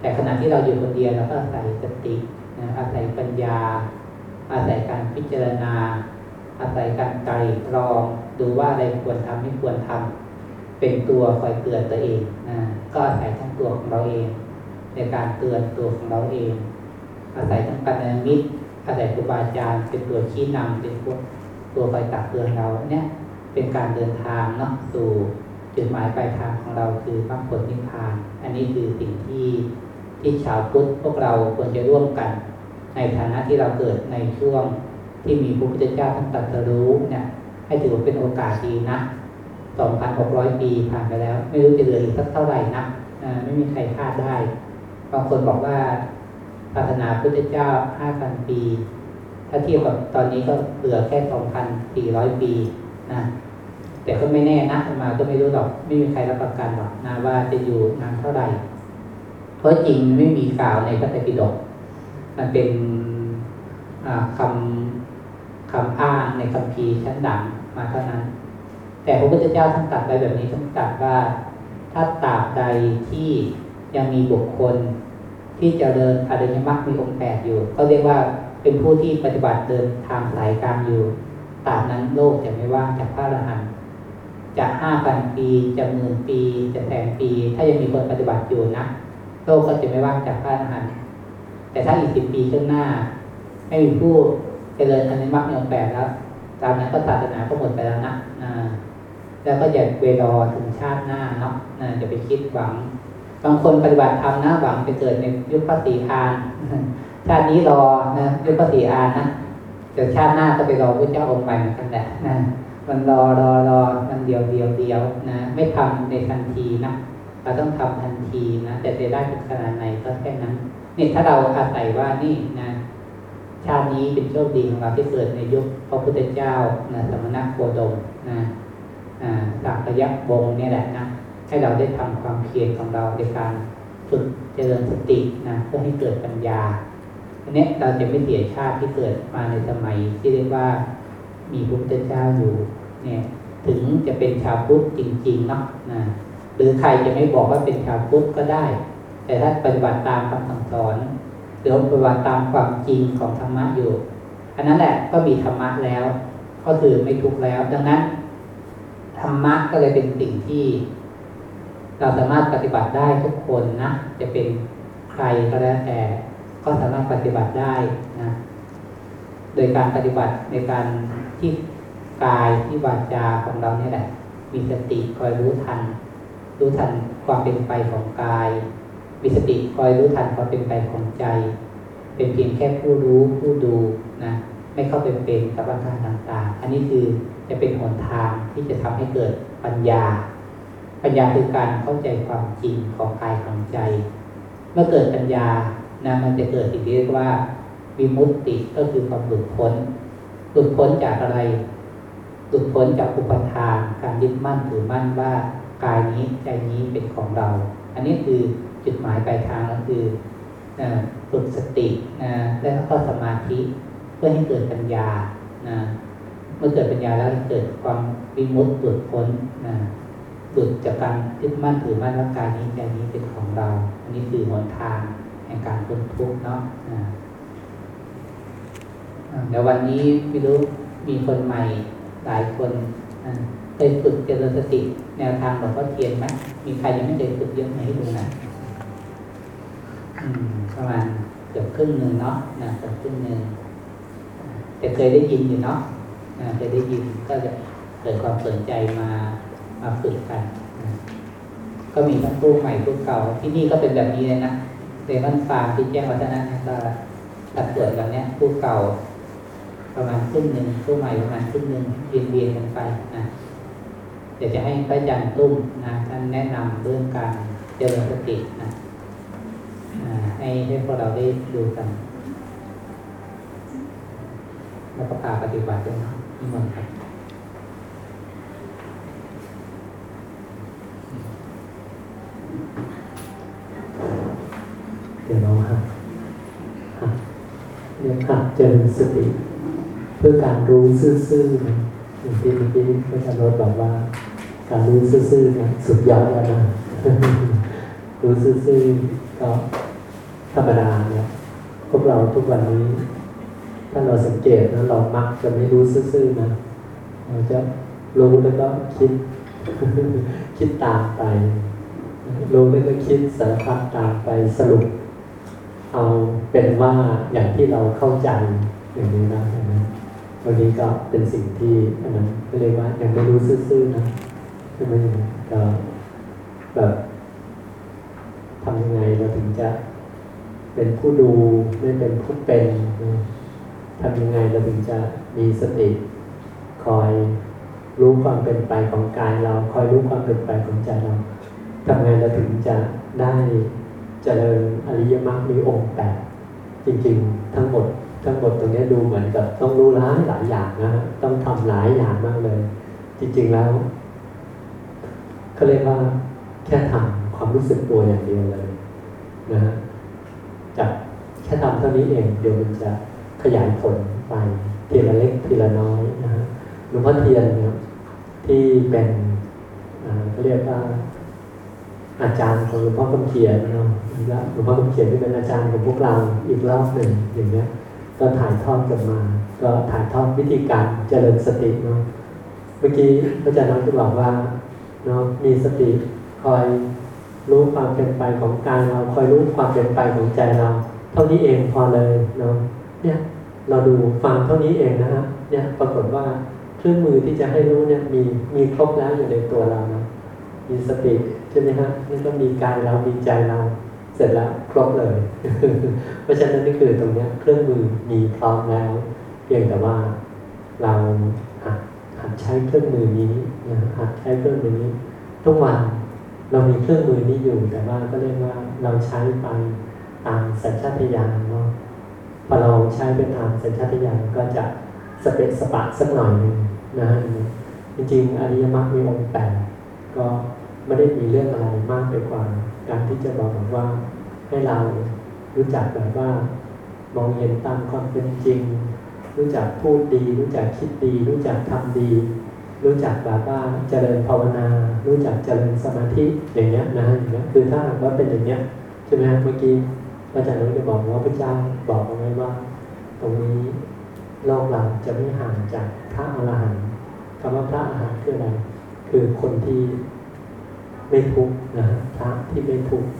แต่ขณะที่เราอยู่คนเดียวเราก็อาศัยสตินะอาศัยปัญญา อาศัยการพิจารณา อาศัยการไตรตรองดูว่าอะไรควรทำไม่ควรทำเป็นตัวคอยเตือนตัวเองนะก็อาศัยทั้งตัวของเราเอง ในการเตือนตัวของเราเอง อาศัยทั้งปัญญามิตรอาศัยครูบาอาจารย์เป็นตัวชี้นำเป็นพวตัวคอยตักเตือนเราเนี่ยเป็นการเดินทางเนาะสู่ จุดหมายปลายทางของเราคือมรรคผลนิพพาน อันนี้คือสิ่งที่ที่ชาวพุทธพวกเราควรจะร่วมกัน ในฐานะที่เราเกิดในช่วงที่มีพระพุทธเจ้าท่านตรัสรู้เนี่ยให้ถือว่าเป็นโอกาสดีนะ2,600 ปีผ่านไปแล้ว ไม่รู้จะเหลืออีกสักเท่าไหร่นะไม่มีใครคาดได้ บางคนบอกว่าศาสนาพุทธเจ้า 5,000 ปี ถ้าเทียบกับตอนนี้ก็เหลือแค่ 2,400 ปีนะ แต่ก็ไม่แน่นะมาก็ไม่รู้หรอกไม่มีใครรับประกันหรอกนะว่าจะอยู่นานเท่าไหร่เพราะจริงไม่มีกล่าวในพระไตรปิฎกมันเป็นคำคำอ้างในคำพีชั้นดังมาเท่านั้น แต่พระพุทธเจ้าท่านตรัสไว้แบบนี้ท่านตรัสว่าถ้าตราบใดที่ยังมีบุคคลที่จเจริญอริยมรรคมีองค์แปดอยู่ ก็เรียกว่าเป็นผู้ที่ปฏิบัติเดินทางสายกลางอยู่ตราบนั้นโลกจะไม่ว่างจากพระอรหันต์ จะห้าพันปีจะหมื่นปี จะแสนปี ถ้ายังมีคนปฏิบัติอยู่นะโลกก็จะไม่ว่างจากพระอรหันต์แต่ถ้าอีกสิบปีข้างหน้า ไม่มีผู้เจริญอริมรรคมีองค์แปดแล้วตามนั้นก็ศาสนาก็หมดไปแล้วนะแล้วก็อย่าเวรอถึงชาติหน้าเนาะจะไปคิดหวัง บางคนปฏิบัติธรรมนะหวังไปเกิดในยุคพระศรีอานชาตินี้รอนะยุคพระศรีอานนะเดี๋ยวชาติหน้าก็ไปรอพระเจ้าองค์ใหม่เหมือนกันแหละนะ มันรอรอรอมันเดียวเดียวเดียวนะ ไม่ทำในทันทีนะเราต้องทำทันทีนะแต่จะได้ถึงขนาดไหนก็แค่นั้นนี่ถ้าเราอาศัยว่านี่นะชาตินี้เป็นโชคดีของเราที่เกิดในยุคพระพุทธเจ้านะสมณะโคดมนะสักยักษ์วงนี่แหละนะให้เราได้ทำความเพียรของเราในการฝึกเจริญสตินะเพื่อให้เกิดปัญญาอันนี้เราจะไม่เสียชาติที่เกิดมาในสมัยที่เรียกว่า มีพระพุทธเจ้าอยู่เนี่ยถึงจะเป็นชาวพุทธจริงๆเนาะนะหรือใครจะไม่บอกว่าเป็นชาวพุทธก็ได้ แต่ถ้าปฏิบัติตามคำสั่งสอนหรือปฏิบัติตามความจริงของธรรมะอยู่ อันนั้นแหละก็มีธรรมะแล้ว ก็คือไม่ทุกข์แล้ว ดังนั้นธรรมะก็เลยเป็นสิ่งที่ เราสามารถปฏิบัติได้ทุกคนนะจะเป็นใครก็แล้วแต่ ก็สามารถปฏิบัติได้นะโดยการปฏิบัติในการ ที่กายที่วาจาของเราเนี่ยแหละ มีสติคอยรู้ทัน รู้ทันความเป็นไปของกาย มีสติคอยรู้ทันความเป็นไปของใจ เป็นเพียงแค่ผู้รู้ผู้ดูนะไม่เข้าไปเป็นกับอาการต่างๆ อันนี้คือจะเป็นหนทางที่จะทำให้เกิดปัญญา ปัญญาคือการเข้าใจความจริงของกายของใจ เมื่อเกิดปัญญานะมันจะเกิดสิ่งที่เรียกว่าวิมุตติก็คือความหลุดพ้น ลุดพ้นจากอะไร หลุดพ้นจากอุปทานการยึดมั่นถือมั่นว่ากายนี้ใจนี้เป็นของเรา อันนี้คือจุดหมายปลายทางก็คือฝึกสตินะและก็สมาธิเพื่อให้เกิดปัญญานะเมื่อเกิดปัญญาแล้วเกิดความวิมุตติหลุดพ้นนะหลุดจากการยึดมั่นถือมั่นว่ากายนี้ใจนี้เป็นของเรา อันนี้คือหนทางแห่งการพ้นทุกข์เนาะ นะเดี๋ยววันนี้ไม่รู้มีคนใหม่หลายคนเคยฝึกเจริญสติ แนวทางหลวงพ่อเทียนไหมมีใครยังไม่เคยฝึกเยอะไหมให้ดูหน่อยประมาณเกือบครึ่งหนึ่งเนาะนะเกือบครึ่งหนึ่งแต่เคยได้ยินอยู่เนาะเคยได้ยินก็จะเกิดความสนใจมามาฝึกกัน ก็มีทั้งผู้ใหม่ผู้เก่า ที่นี่ก็เป็นแบบนี้เลยนะเรมันฟาร์มที่แจ้งวัฒนะก็ตัดส่วนแบบนี้ผู้เก่า ประมาณครึ่งหนึ่งผู้ใหม่ประมาณครึ่งหนึ่งเรียนเรียนกันไปนะเดี๋ยวจะให้พระอาจารย์ตุ้มนะท่านแนะนำเรื่องการเจริญสตินะให้ให้พวกเราได้ดูกันแล้วก็พาปฏิบัติด้วยนะนิมนต์ครับเดี๋ยวเราหัดหัดเรียกหัดเจริญสติ พื่อการรู้ซื่อๆนะอย่างที่เมื่อกี้พระอาจารย์รบอกว่า การรู้ซื่อๆนะสุดยอดแล้วนะรู้ซื่อๆก็ธรรมดาเนี่ยพวกเราทุกวันนี้ ถ้าเราสังเกตนะเรามักจะไม่รู้ซื่อๆนะเราจะรู้แล้วก็คิด คิดตามไปรู้แล้วก็คิดสารพัดตามไปสรุป เอาเป็นว่าอย่างที่เราเข้าใจอย่างนี้นะนะ วันนี้ก็เป็นสิ่งที่อันนั้นเรียกว่ายังไม่รู้ซื่อๆนะใช่ไหมก็แบบทำยังไงเราถึงจะเป็นผู้ดูไม่เป็นผู้เป็นนะทำยังไงเราถึงจะมีสติ คอยรู้ความเป็นไปของกายเรา คอยรู้ความเป็นไปของใจเราทำไงเราถึงจะได้เจริญอริยมรรคมีองค์แปดจริง ๆ ทั้งหมด ทั้งหมดตรงนี้ดูเหมือนกับต้องรู้หลายหลายอย่างนะฮะต้องทำหลายอย่างมากเลย จริง ๆแล้วเขาเรียกว่าแค่ทำความรู้สึกตัวอย่างเดียวเลยนะฮะจากแค่ทำเท่านี้เองเดี๋ยวมันจะขยายผลไปทีละเล็กทีละน้อยนะฮะหลวงพ่อเทียนเนี่ยที่เป็นเขาเรียกว่าอาจารย์ของหลวงพ่อคำเขียนเนาะหลวงพ่อคำเขียนที่เป็นอาจารย์ของพวกเราอีกรอบหนึ่งอย่างเงี้ย ก็ถ่ายทอดกันมา ก็ถ่ายทอดวิธีการเจริญสติเนาะเมื่อกี้พระอาจารย์น้องจะบอกว่าเนาะมีสติคอยรู้ความเป็นไปของกายเราคอยรู้ความเป็นไปของใจเรา เท่านี้เองพอเลยเนาะเนี่ยเราดูฟังเท่านี้เองนะฮะเนี่ยปรากฏว่าเครื่องมือที่จะให้รู้เนี่ยมีมีครบแล้วอยู่ในตัวเรานะมีสติใช่ไหมฮะนี่ก็มีกายเรามีใจเรา เสร็จแล้วครบเลย เพราะฉะนั้นนี่คือตรงนี้เครื่องมือมีพร้อมแล้ว เพียงแต่ว่าเราหัดใช้เครื่องมือนี้นะหัดใช้เครื่องมือนี้ ทุกวันเรามีเครื่องมือนี้อยู่แต่ว่าก็เรียกว่าเราใช้ไปตามสัญชาตญาณเนาะพอเราใช้ไปตามสัญชาตญาณก็จะสเปะสปะสักหน่อยหนึ่งนะจริงๆอริยมรรคมีองค์แปดก็ไม่ได้มีเรื่องอะไรมากไปกว่า การที่จะบอกว่า ให้เรารู้จักแบบว่า มองเห็นตามความเป็นจริง รู้จักพูดดี รู้จักคิดดี รู้จักทำดี รู้จักแบบว่าเจริญภาวนา รู้จักเจริญสมาธิอย่างเงี้ยนะอย่างเงี้ยคือถ้าหากว่าเป็นอย่างเงี้ยใช่ไหมเมื่อกี้อาจารย์นุ้ยจะบอกว่าพระเจ้าบอกเอาไว้ว่า ตรงนี้โลกเราจะไม่ห่างจากพระอรหันต์คำว่าพระอรหันต์คืออะไร คือคนที่ ไม่ทุกข์นะพระที่ไม่ทุกข์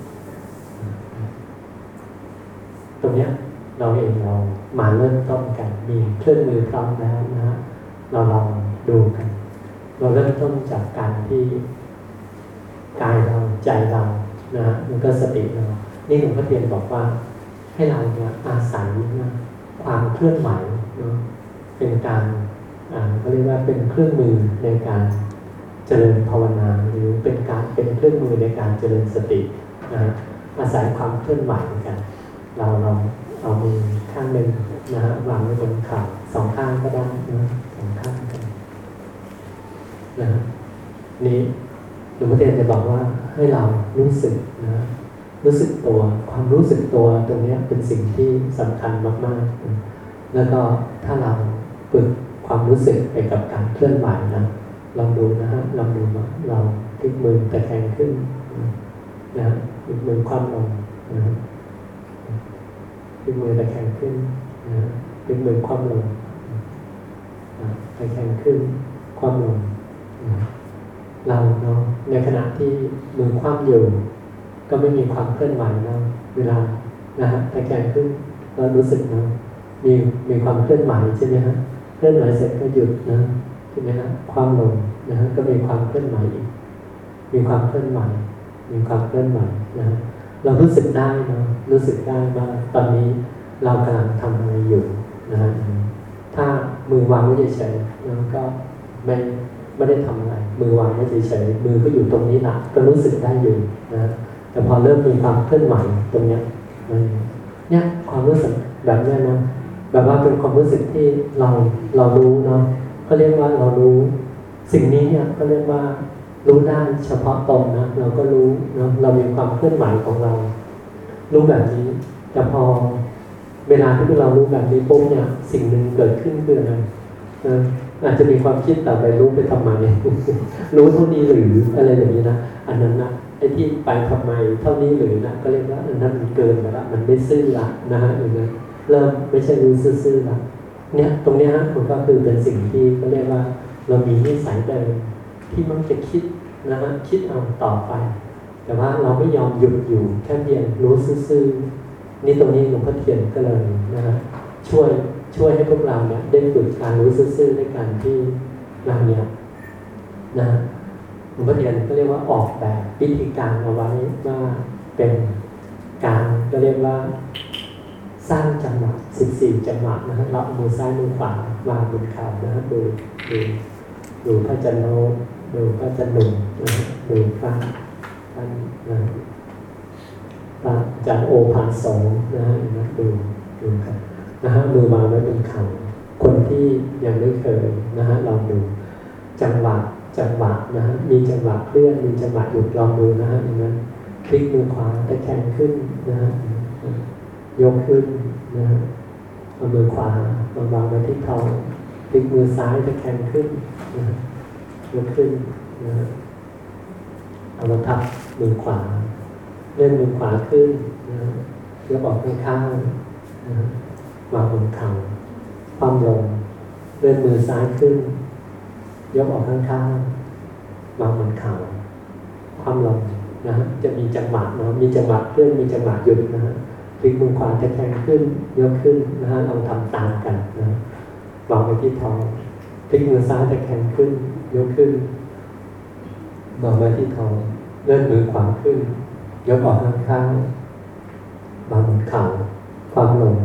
ตรงเนี้ยเราเองเรามาเริ่มต้นกัน มีเครื่องมือพร้อมแล้วนะฮะเราลองดูกัน เราเริ่มต้นจากการที่กายเราใจเรานะฮะมันก็สติเรานี่หลวงพ่อเทียนบอกว่า ให้เราเนี่ยอาศัยนะความเคลื่อนไหวเนาะเป็นการอ่าเขาเรียกว่าเป็นเครื่องมือในการ เจริญภาวนาหรือเป็นการเป็นเครื่องมือในการเจริญสตินะฮะอาศัยความเคลื่อนไหวกัน เราลองเอามือข้างหนึ่งนะฮะวางไว้บนขาสองข้างก็ได้นะสองข้างกันนะนี้หลวงพ่อเทียนจะบอกว่าให้เรารู้สึกนะรู้สึกตัวความรู้สึกตัวตรงนี้เป็นสิ่งที่สำคัญมากๆ แล้วก็ถ้าเราฝึกความรู้สึกไปกับการเคลื่อนไหวนะ ลองดูนะฮะลองดูว่าเราพลิกมือตะแคงขึ้นนะฮะพลิกมือคว่ำลงนะฮะพลิกมือตะแคงขึ้นนะฮะพลิกมือคว่ำลงนะตะแคงขึ้นคว่ำลงนะเราเนาะในขณะที่มือคว่ำอยู่ ก็ไม่มีความเคลื่อนไหวเนาะเวลานะฮะตะแคงขึ้นเรารู้สึกเนาะมีมีความเคลื่อนไหวใช่ไหมฮะเคลื่อนไหวเสร็จก็หยุดนะ ช่ไหมฮะความลงนะฮะก็มีความเคลื่อนไหวอีกมีความเคลื่อนไหวมีความเคลื่อนไหวนะฮะเรารู้สึกได้นะรู้สึกได้ว่าตอนนี้เรากำลังทำอะไรอยู่นะฮะถ้ามือวางไว้เฉยๆแล้วก็ไม่ไม่ได้ทำอะไร มือวางไว้เฉยๆมือก็อยู่ตรงนี้นะก็รู้สึกได้อยู่นะแต่พอเริ่มมีความเคลื่อนไหวตรงเนี้ยเนี่ยความรู้สึกแบบนี้นะแบบว่าเป็นความรู้สึกที่เราเรารู้เนาะ ก็เรียกว่าเรารู้สิ่งนี้เนี่ยก็เรียกว่ารู้ได้เฉพาะตนนะเราก็รู้เนาะเรามีความเคลื่อนไหวของเรา รู้แบบนี้แต่พอเวลาที่เรารู้แบบนี้ปุ๊บเนี่ยสิ่งหนึ่งเกิดขึ้นคืออะไรอาจจะมีความคิดแต่ไปรู้ไปทำไมรู้เท่านี้หรืออะไรอย่างนี้นะอันนั้นนะไอ้ที่ไปทำไมเท่านี้หรือนะก็เรียกว่าอันนั้นมันเกินไปละมันไม่ซื่อละนะฮะอย่างนั้นเริ่มไม่ใช่รู้ซื่อๆละ เนี่ยตรงเนี้ยฮะมันก็คือเป็นสิ่งที่เขาเรียกว่า เรามีนิสัยเดิมที่มันจะคิดนะฮะคิดเอาต่อไป แต่ว่าเราไม่ยอมหยุดอยู่แค่เพียงรู้ซื่อๆนี่ตรงนี้หลวงพ่อเทียนก็เลยนะฮะช่วยช่วยให้พวกเราเนี่ยได้ฝึกการรู้ซื่อๆในการที่เราเนี่ยนะหลวงพ่อเทียนก็เรียกว่าออกแบบวิธีการเอาไว้ว่าเป็นการก็เรียกว่า สร้างจังหวะ14 จังหวะนะฮะเราเอามือซ้ายมือขวามาบนเข่านะฮะดูดูดูพระจันโนดูพระจันหนุ่มนะฮะดูพระท่านนะพระจารย์โอภาสองนะฮะดูดูครับนะฮะมือวางไว้บนเข่าคนที่ยังไม่เคยนะฮะลองดูจังหวะจังหวะนะฮะมีจังหวะเคลื่อนมีจังหวะหยุดลองดูนะฮะอย่างนั้นพลิกมือขวาตะแคงขึ้นนะฮะ ยกขึ้นนะฮะเอามือขวามาวางไว้ที่ท้องพลิกมือซ้ายตะแคงขึ้นนะยกขึ้นนะฮะเอามาทับมือขวา เลื่อนมือขวาขึ้นนะฮะยกออกข้างๆนะฮะวางบนเข่าคว่ำลง เลื่อนมือซ้ายขึ้น ยกออกข้างๆวางบนเข่าคว่ำลงนะฮะจะมีจังหวะนะมีจังหวะเคลื่อนมีจังหวะหยุดนะฮะ พลิกมือขวาตะแคงขึ้น ยกขึ้นนะฮะเราทำตามกันนะวางไว้ที่ท้องพลิกมือซ้ายตะแคงขึ้น ยกขึ้นวางไว้ที่ท้องเลื่อนมือขวาขึ้น ยกออกข้างๆวางบนเข่าความลง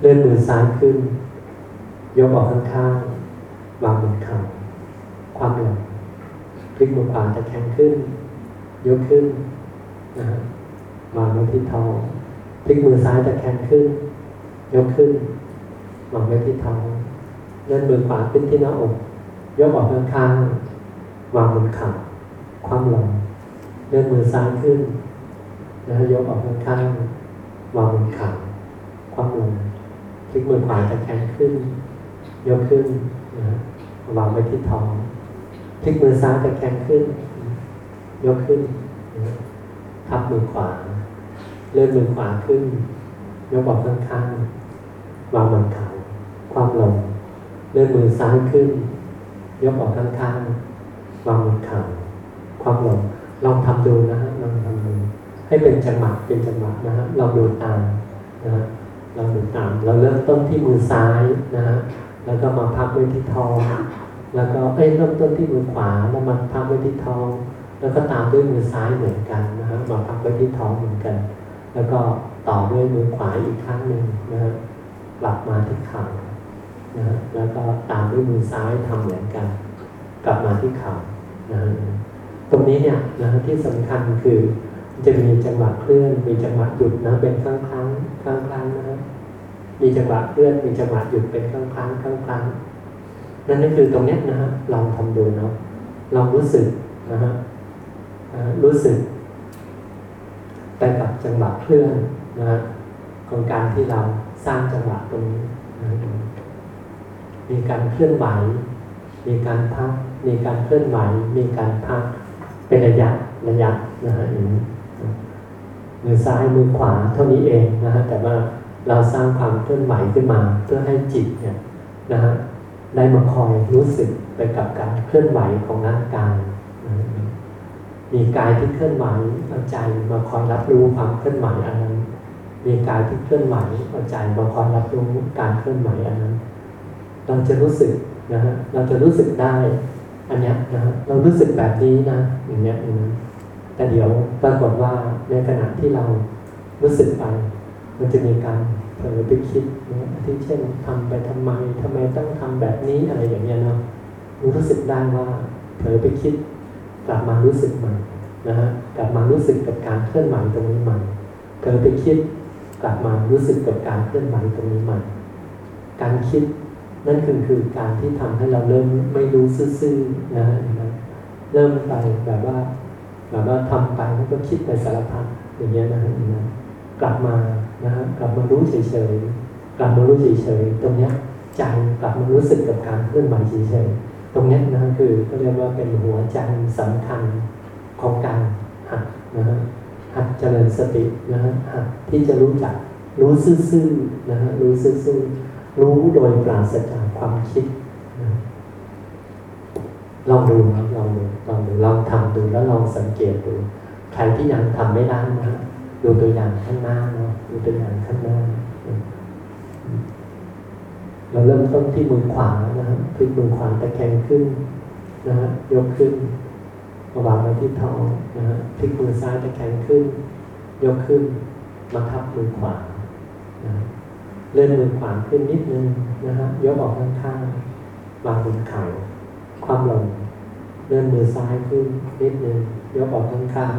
เลื่อนมือซ้ายขึ้น ยกออกข้างๆวางบนเข่าความลงพลิกมือขวาตะแคงขึ้น ยกขึ้นนะฮะวางไว้ที่ท้อง พลิกมือซ้ายตะแคงขึ้น ยกขึ้นวางไว้ที่ท้องเลื่อนมือขวาขึ้นที่หน้าอก ยกออกข้างๆวางบนเข่าคว่ำลงเลื่อนมือซ้ายขึ้นนะฮะยกออกข้างๆวางบนเข่าคว่ำลงพลิกมือขวาตะแคงขึ้น ยกขึ้นนะฮะวางไว้ที่ท้องพลิกมือซ้ายตะแคงขึ้น ยกขึ้นทับมือขวา เลื่อนมือขวาขึ้นยกออกข้างๆวางบนเข่าความลงเลื่อนมือซ้ายขึ้น ยกออกข้างๆวางบนเข่าความลงลองทำดูนะฮะลองทำดูให้เป็นจังหวะเป็นจังหวะนะฮะเราดูตามนะฮะเราดูตามเราเริ่มต้นที่มือซ้ายนะฮะแล้วก็มาพักไว้ที่ท้องแล้วก็เอ้ยเริ่มต้นที่มือขวาแล้วมาพักไว้ที่ท้องแล้วก็ตามด้วยมือซ้ายเหมือนกันนะฮะมาพักไว้ที่ท้องเหมือนกัน แล้วก็ต่อด้วยมือขวาอีกครั้งหนึ่งนะฮะกลับมาที่เข่านะฮะแล้วก็ตามด้วยมือซ้ายทำเหมือนกัน กลับมาที่เข่านะฮะตรงนี้เนี่ยนะฮะที่สำคัญคือจะมีจังหวะเคลื่อน มีจังหวะหยุดนะเป็นครั้งครั้งครั้งครั้งนะฮะมีจังหวะเคลื่อนมีจังหวะหยุดเป็นครั้งครั้งครั้งครั้งนั่นก็คือตรงเนี้ยนะฮะลองทำดูเนาะลองรู้สึกนะฮะรู้สึก จังหวะเคลื่อนนะฮะของการที่เราสร้างจังหวะตรงนี้นะมีการเคลื่อนไหว มีการพัก มีการเคลื่อนไหว มีการพักเป็นระยะระยะนะฮะอย่างนี้มือซ้ายมือขวาเท่านี้เองนะฮะแต่ว่าเราสร้างความเคลื่อนไหวขึ้นมา เพื่อให้จิตเนี่ยนะฮะได้มาคอยรู้สึกไปกับการเคลื่อนไหวของร่างกาย มีกายที่เคลื่อนไหวเอาใจมาคอยรับรู้ความเคลื่อนไหวอันนั้น มีกายที่เคลื่อนไหวเอาใจมาคอยรับรู้การเคลื่อนไหวอันนั้น เราจะรู้สึกนะฮะเราจะรู้สึกได้ อันนี้นะฮะเรารู้สึกแบบนี้นะอย่างเงี้ยอย่างนั้นแต่เดี๋ยวปรากฏว่าในขณะที่เรารู้สึกไป มันจะมีการเผลอไปคิดนะที่เช่นทำไปทำไมทำไมต้องทำแบบนี้อะไรอย่างเงี้ยเนาะรู้สึกได้ว่าเผลอไปคิด กลับมารู้สึกใหม่นะฮะกลับมารู้สึกกับการเคลื่อนไหวตรงนี้ใหม่เผลอไปคิดกลับมารู้สึกกับการเคลื่อนไหวตรงนี้ใหม่การคิดนั่นคือคือการที่ทำให้เราเริ่มไม่รู้ซื่อๆนะฮะนะเริ่มไปแบบว่าแบบว่าทำไปแล้วก็คิดไปสารพัดอย่างเงี้ยนะฮะกลับมานะฮะกลับมารู้เฉยๆกลับมารู้เฉยๆตรงเนี้ยใจกลับมารู้สึกกับการเคลื่อนไหวเฉยๆ ตรงนี้นะคือก็เรียกว่าเป็นหัวใจสำคัญของการหัดนะฮะหัดเจริญสตินะฮะหัดที่จะรู้จักรู้ซื่อๆนะฮะรู้ซื่อๆรู้โดยปราศจากความคิดนะลองดูนะลองดูลองดูลองทำดูแล้วลองสังเกตดู ใครที่ยังทำไม่ได้นะดูตัวอย่างข้างหน้าเนาะดูตัวอย่างข้างหน้า เราเริ่มต้นที่มือขวานะฮะพลิกมือขวาตะแคงขึ้นนะฮะยกขึ้นมาวางไว้ที่ท้องนะฮะพลิกมือซ้ายตะแคงขึ้น ยกขึ้นมาทับมือขวานะฮะเลื่อนมือขวาขึ้นนิดนึงนะฮะยกออกข้างข้างวางบนเข่าความลงเลื่อนมือซ้ายขึ้นนิดนึงยกออกข้างข้าง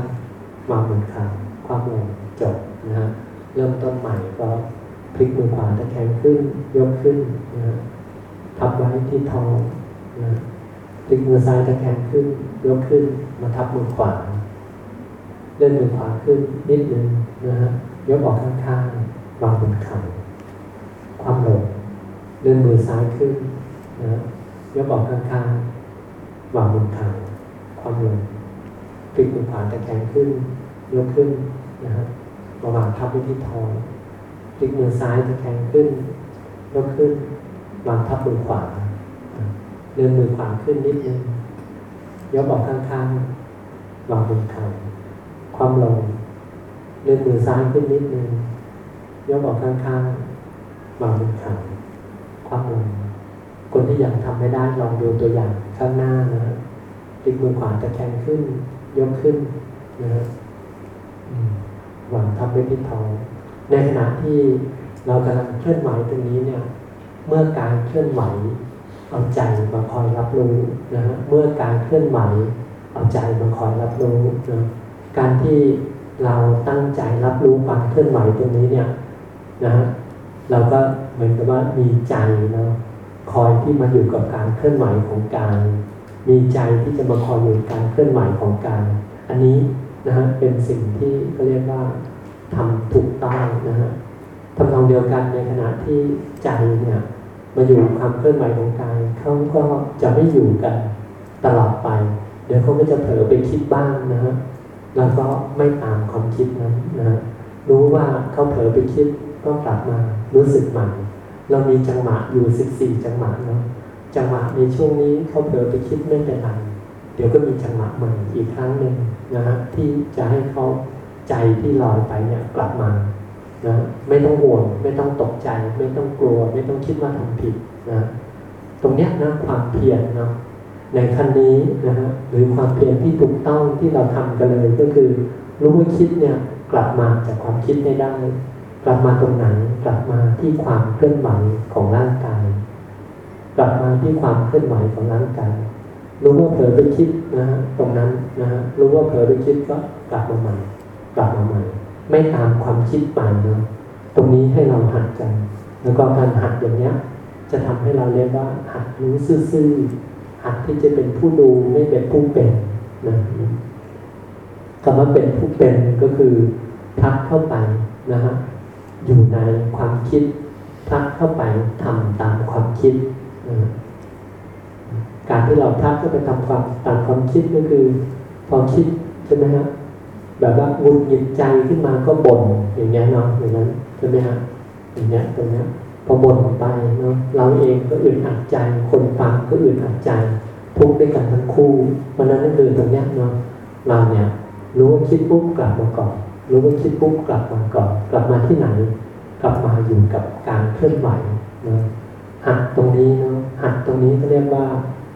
วางบนเข่าความลงจบนะฮะเริ่มต้นใหม่ก็ พลิกมือขวาตะแคงขึ้น ยกขึ้นนะฮะทับไว้ที่ท้องนะพลิกมือซ้ายตะแคงขึ้น ยกขึ้น มาทับมือขวาเลื่อนมือขวาขึ้นนิดนึงนะฮะยกออกข้างๆวางบนเข่าความหลงเลื่อนมือซ้ายขึ้นนะฮะยกออกข้างๆวางบนเข่าความหลงพลิกมือขวาตะแคงขึ้น ยกขึ้นนะฮะมาวางทับไว้ที่ท้อง พลิกมือซ้ายตะแคงขึ้นยกขึ้นวางทับมือขวาเลื่อนมือขวาขึ้นนิดนึงยกออกข้างๆวางบนเข่าความลงเลื่อนมือซ้ายขึ้นนิดนึงยกออกข้างๆวางบนเข่าความลงคนที่ยังทำไม่ได้ลองดูตัวอย่างข้างหน้านะพลิกมือขวาตะแคงขึ้น ยกขึ้นนะวางทับไว้ที่ท้อง ในขณะที่เรากำลังเคลื่อนไหวตรงนี้เนี่ย เมื่อการเคลื่อนไหวเอาใจมาคอยรับรู้นะเมื่อการเคลื่อนไหวเอาใจมาคอยรับรู้นะการที่เราตั้งใจรับรู้ความเคลื่อนไหวตรงนี้เนี่ยนะฮะเราก็เหมือนกับว่ามีใจเนาะคอยที่มาอยู่กับการเคลื่อนไหวของกายมีใจที่จะมาคอยอยู่การเคลื่อนไหวของกายอันนี้นะฮะเป็นสิ่งที่เขาเรียกว่า ทำถูกต้องนะฮะทำนองเดียวกันในขณะที่ใจเนี่ยมาอยู่ความเคลื่อนไหวของกายเขาก็จะไม่อยู่กันตลอดไป เดี๋ยวเขาก็จะเผลอไปคิดบ้างนะฮะแล้วก็ไม่ตามความคิดนั้นนะฮะรู้ว่าเขาเผลอไปคิดก็กลับมารู้สึกใหม่เรามีจังหวะอยู่สิบสี่จังหวะเนาะจังหวะในช่วงนี้เขาเผลอไปคิดไม่เป็นไรเดี๋ยวก็มีจังหวะใหม่อีกครั้งหนึ่งนะฮะที่จะให้เขา ใจที่ลอยไปเนี่ยกลับมานะไม่ต้องห่วง ไม่ต้องตกใจ ไม่ต้องกลัว ไม่ต้องคิดว่าทำผิดนะตรงเนี้ยนะความเพียรเนาะในขั้นนี้นะฮะหรือความเพียรที่ถูกต้องที่เราทำกันเลยก็คือ รู้ว่าคิดเนี่ยกลับมาจากความคิดไม่ได้ กลับมาตรงไหนกลับมาที่ความเคลื่อนไหวของร่างกาย กลับมาที่ความเคลื่อนไหวของร่างกาย รู้ว่าเผลอไปคิดนะฮะตรงนั้นนะฮะรู้ว่าเผลอไปคิดก็กลับมาใหม่ กลับมาใหม่ไม่ตามความคิดใหม่นะตรงนี้ให้เราหัดกัน แล้วก็การหัดอย่างเนี้ย จะทำให้เราเรียกว่า หัดรู้ซื่อๆหัดที่จะเป็นผู้ดูไม่เป็นผู้เป็นนะคำว่าเป็นผู้เป็นก็คือทักเข้าไปนะฮะอยู่ในความคิดทักเข้าไปทำตามความคิดนะการที่เราพลัดก็ไปทำความตามความคิดก็คือความคิดใช่ไหมฮะ แบบว่าหงุดหงิดใจขึ้นมาก็บ่นอย่างเงี้ยเนาะอย่างนั้นใช่ไหมฮะอย่างเงี้ยตรงเนี้ยพอบ่นไปเนาะเราเองก็อึดอัดใจ คนฟังก็อึดอัดใจทุกข์ด้วยกันทั้งคู่วันนั้นนั่นคือตรงเนี้ยเนาะเราเนี่ย รู้ว่าคิดปุ๊บกลับมาก่อนรู้ว่าคิดปุ๊บกลับมาก่อนกลับมาที่ไหน กลับมาอยู่กับการเคลื่อนไหวเนาะหัดตรงนี้เนาะหัดตรงนี้ก็เรียกว่า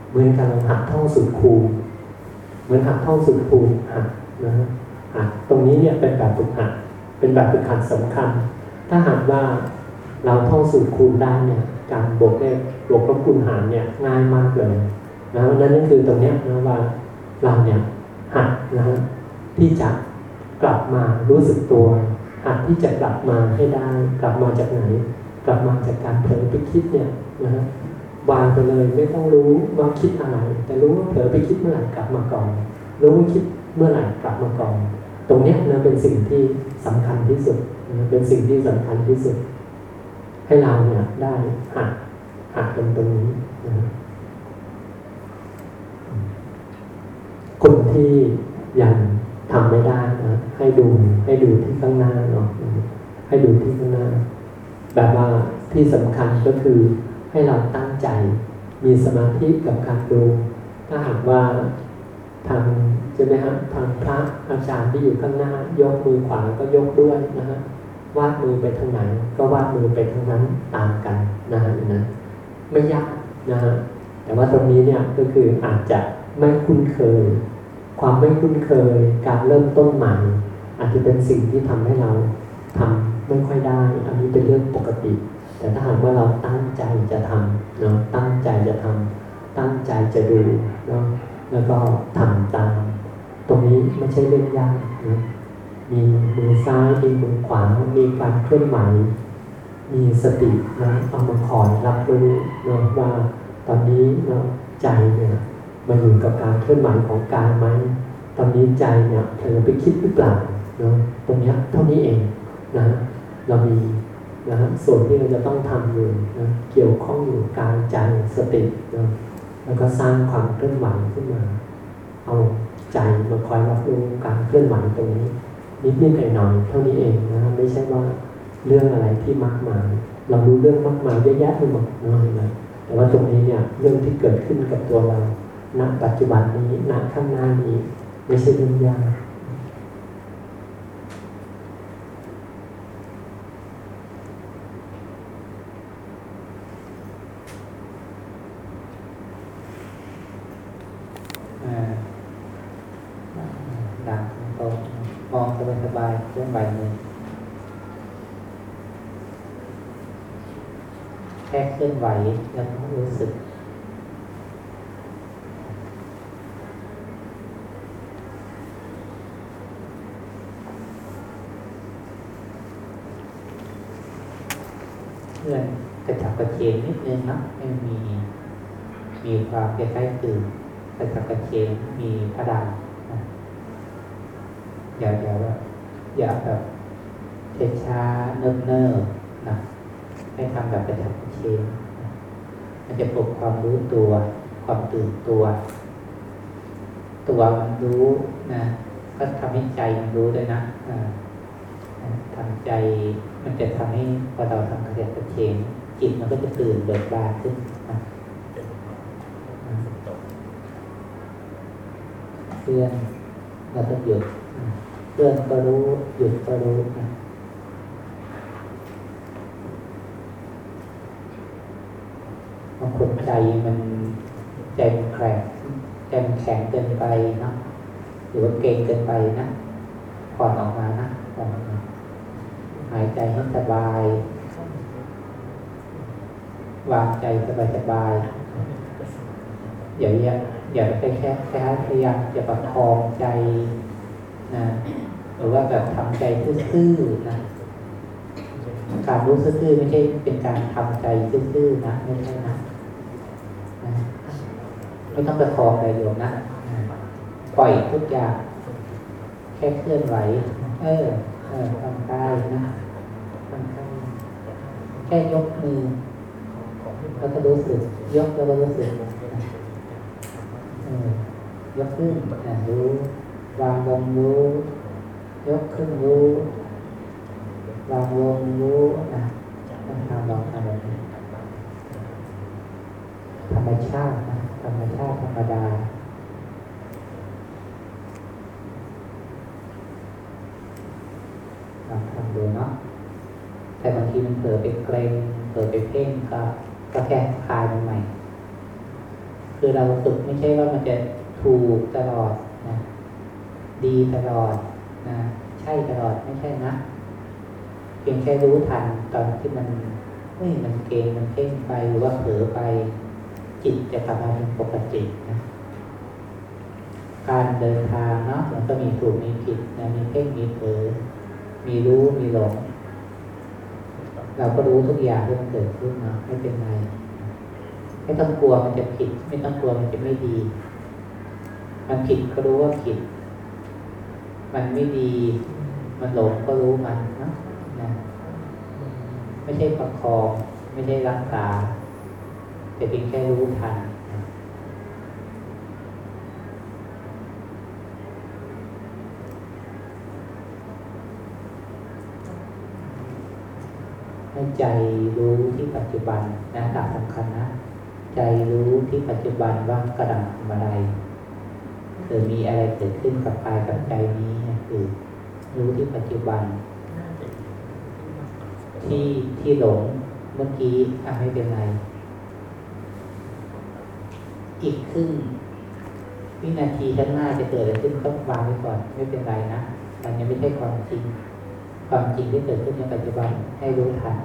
เหมือนกับเราหัดท่องสูตรคูเหมือนหัดท่องสูตรคูหัดนะ ตรงนี้เนี่ยเป็นแบบฝึกหัดเป็นแบบฝึกหัดสำคัญ ถ้าหากว่าเราท่องสูตรคูณได้เนี่ยการบวกเลขบวกลบคูณหารเนี่ยง่ายมากเลยนะนั่นนั่นคือตรงเนี้ยนะว่าเราเนี่ยหัดนะที่จะกลับมารู้สึกตัว หัดที่จะกลับมาให้ได้ กลับมาจากไหน กลับมาจากการเผลอไปคิดเนี่ยนะฮะวางไปเลยไม่ต้องรู้ว่าคิดอะไร แต่รู้ว่าเผลอไปคิดเมื่อไหร่กลับมาก่อน รู้ว่าคิดเมื่อไหร่กลับมาก่อน ตรงนี้นะเป็นสิ่งที่สำคัญที่สุดนะเป็นสิ่งที่สำคัญที่สุด ให้เราเนี่ยได้หัดหัดตรงตรงนี้นะคนที่ยังทำไม่ได้นะให้ดูให้ดูที่ข้างหน้าเนาะให้ดูที่ข้างหน้า แบบว่าที่สำคัญก็คือให้เราตั้งใจมีสมาธิกับการดู ถ้าหากว่าทาง ช่ไหมฮะทางพระอาจารย์ที่อยู่ข้างหน้า ยกมือขวาก็ยกด้วยนะฮะวาดมือไปทางไหน ก็วาดมือไปทางนั้นตามกันนะฮะนั้นไม่ยากนะฮะแต่ว่าตรงนี้เนี่ยก็คืออาจจะไม่คุ้นเคย ความไม่คุ้นเคย การเริ่มต้นใหม่ อาจจะเป็นสิ่งที่ทำให้เราทำไม่ค่อยได้ อันนี้เป็นเรื่องปกติ แต่ถ้าหากว่าเราตั้งใจจะทำเนาะตั้งใจจะทำตั้งใจจะดูเนาะแล้วก็ทำตาม รงนี้ไม่ใช่เรื่องยากนะมีมือซ้ายมีมือขวา มีการเคลื่อนไหว มีสตินะเอามาคอยรับรู้เนาะว่าตอนนี้เนาะใจเนี่ยมาอยู่กับการเคลื่อนไหวของกายไหมตอนนี้ใจเนี่ยเผลอไปคิดหรือเปล่าเนาะตรงนี้เท่านี้เองนะเรามีนะฮะส่วนที่เราจะต้องทำอยู่นะเกี่ยวข้องอยู่กายใจสตินะแล้วก็สร้างความเคลื่อนไหวขึ้นมา เอา ใจมาคอยรับรู้การเคลื่อนไหวตรงนี้ นิดนิดหน่อยหน่อยๆเท่านี้เองนะไม่ใช่ว่าเรื่องอะไรที่มากมาย เรารู้เรื่องมากมายเยอะแยะไปหมดน้อยเลยแต่ว่าตรงนี้เนี่ยเรื่องที่เกิดขึ้นกับตัวเราณปัจจุบันนี้ณข้างหน้านี้ ไม่ใช่เรื่องยาก อ่าดังตรงมองสบายๆเคลื่อนไหวมือแค่เคลื่อน ไหวแล้วก็รู้สึก เพื่อนกระฉับกระเฉงนิดนึงนะไม่มีมีความคล้ๆตื่นกระฉับกระเฉงมีพลังนะอย่าอย่าว่าอย่าแบบช้าๆเนิบๆนะให้ทำแบบกระฉับกระเฉงน มันจะปลุกความรู้ตัว ความตื่นตัว ตัวมันรู้นะก็ทำให้ใจมันรู้ด้วยนะอ่าทำใจมันจะทำให้พอเราทำกระเสียกระเฉงจิตมันก็จะตื่นเบิกบานขึ้นเพื่อนเราต้องหยุดเพื่อนก็รู้หยุดก็รู้นะบางคน ใจมันใจมันแข็งใจมันแข็งเกินไปนะหรือว่าเก่งเกินไปนะผ่อนออกมานะผ่อนออกมาหายใจให้สบาย วางใจสบายสบายๆอย่าอย่าอย่าไปแค่แค่พยายามจะประคองใจนะหรือว่าแบบทำใจซื่อๆนะการรู้ซื่อๆไม่ใช่เป็นการทำใจซื่อๆนะไม่ใช่ ไม่ต้องประคองอะไรโยมนะ ปล่อยทุกอย่าง แค่เคลื่อนไหว เออ เออทำได้นะทำได้แค่ยกมือแล้วก็รู้สึก ยกแล้วก็รู้สึกยกขึ้นรู้วางลงรู้ ยกขึ้นรู้วางลงรู้นะต้องทำลองทำแบบนี้ธรรมชาตินะ ธรรมชาติธรรมดา ลองทำดูเนาะ แต่บางทีมันเผลอไปเกรงเผลอไปเพ่งก็ก็แค่คลายมันใหม่ คือเราฝึกไม่ใช่ว่ามันจะถูกตลอดนะ ดีตลอดนะ ใช่ตลอดไม่ใช่นะเพียงแค่รู้ทันตอนที่มันเฮ้ยมันเกรงมันเพ่งไปหรือว่าเผลอไป จิตจะกลับมาเป็นปกตินะการเดินทางเนาะมันก็มีถูกมีผิดนะมีเพ่งมีเผลอมีรู้มีหลงเราก็รู้ทุกอย่างที่มันเกิดขึ้นนาะไม่เป็นไรไม่ต้องกลัวมันจะผิด ไม่ต้องกลัวมันจะไม่ดี มันผิดก็รู้ว่าผิด มันไม่ดี มันหลงก็รู้มันนะนะ ไม่ใช่ประคอง ไม่ใช่รักษา แต่เพียงแค่รู้ทันนะให้ใจรู้ที่ปัจจุบันนะหลักสำคัญนะ ใจรู้ที่ปัจจุบันว่ากำลังทำอะไรหรือมีอะไรเกิดขึ้นกับกายกับใจนี้เนี่ยคือรู้ที่ปัจจุบัน ที่ที่หลงเมื่อกี้อะไม่เป็นไร อีกครึ่งวินาทีข้างหน้าจะเกิดอะไรขึ้นต้องวางไว้ก่อนไม่เป็นไรนะมันยังไม่ใช่ความจริง ความจริงที่เกิดขึ้นในปัจจุบันให้รู้ทัน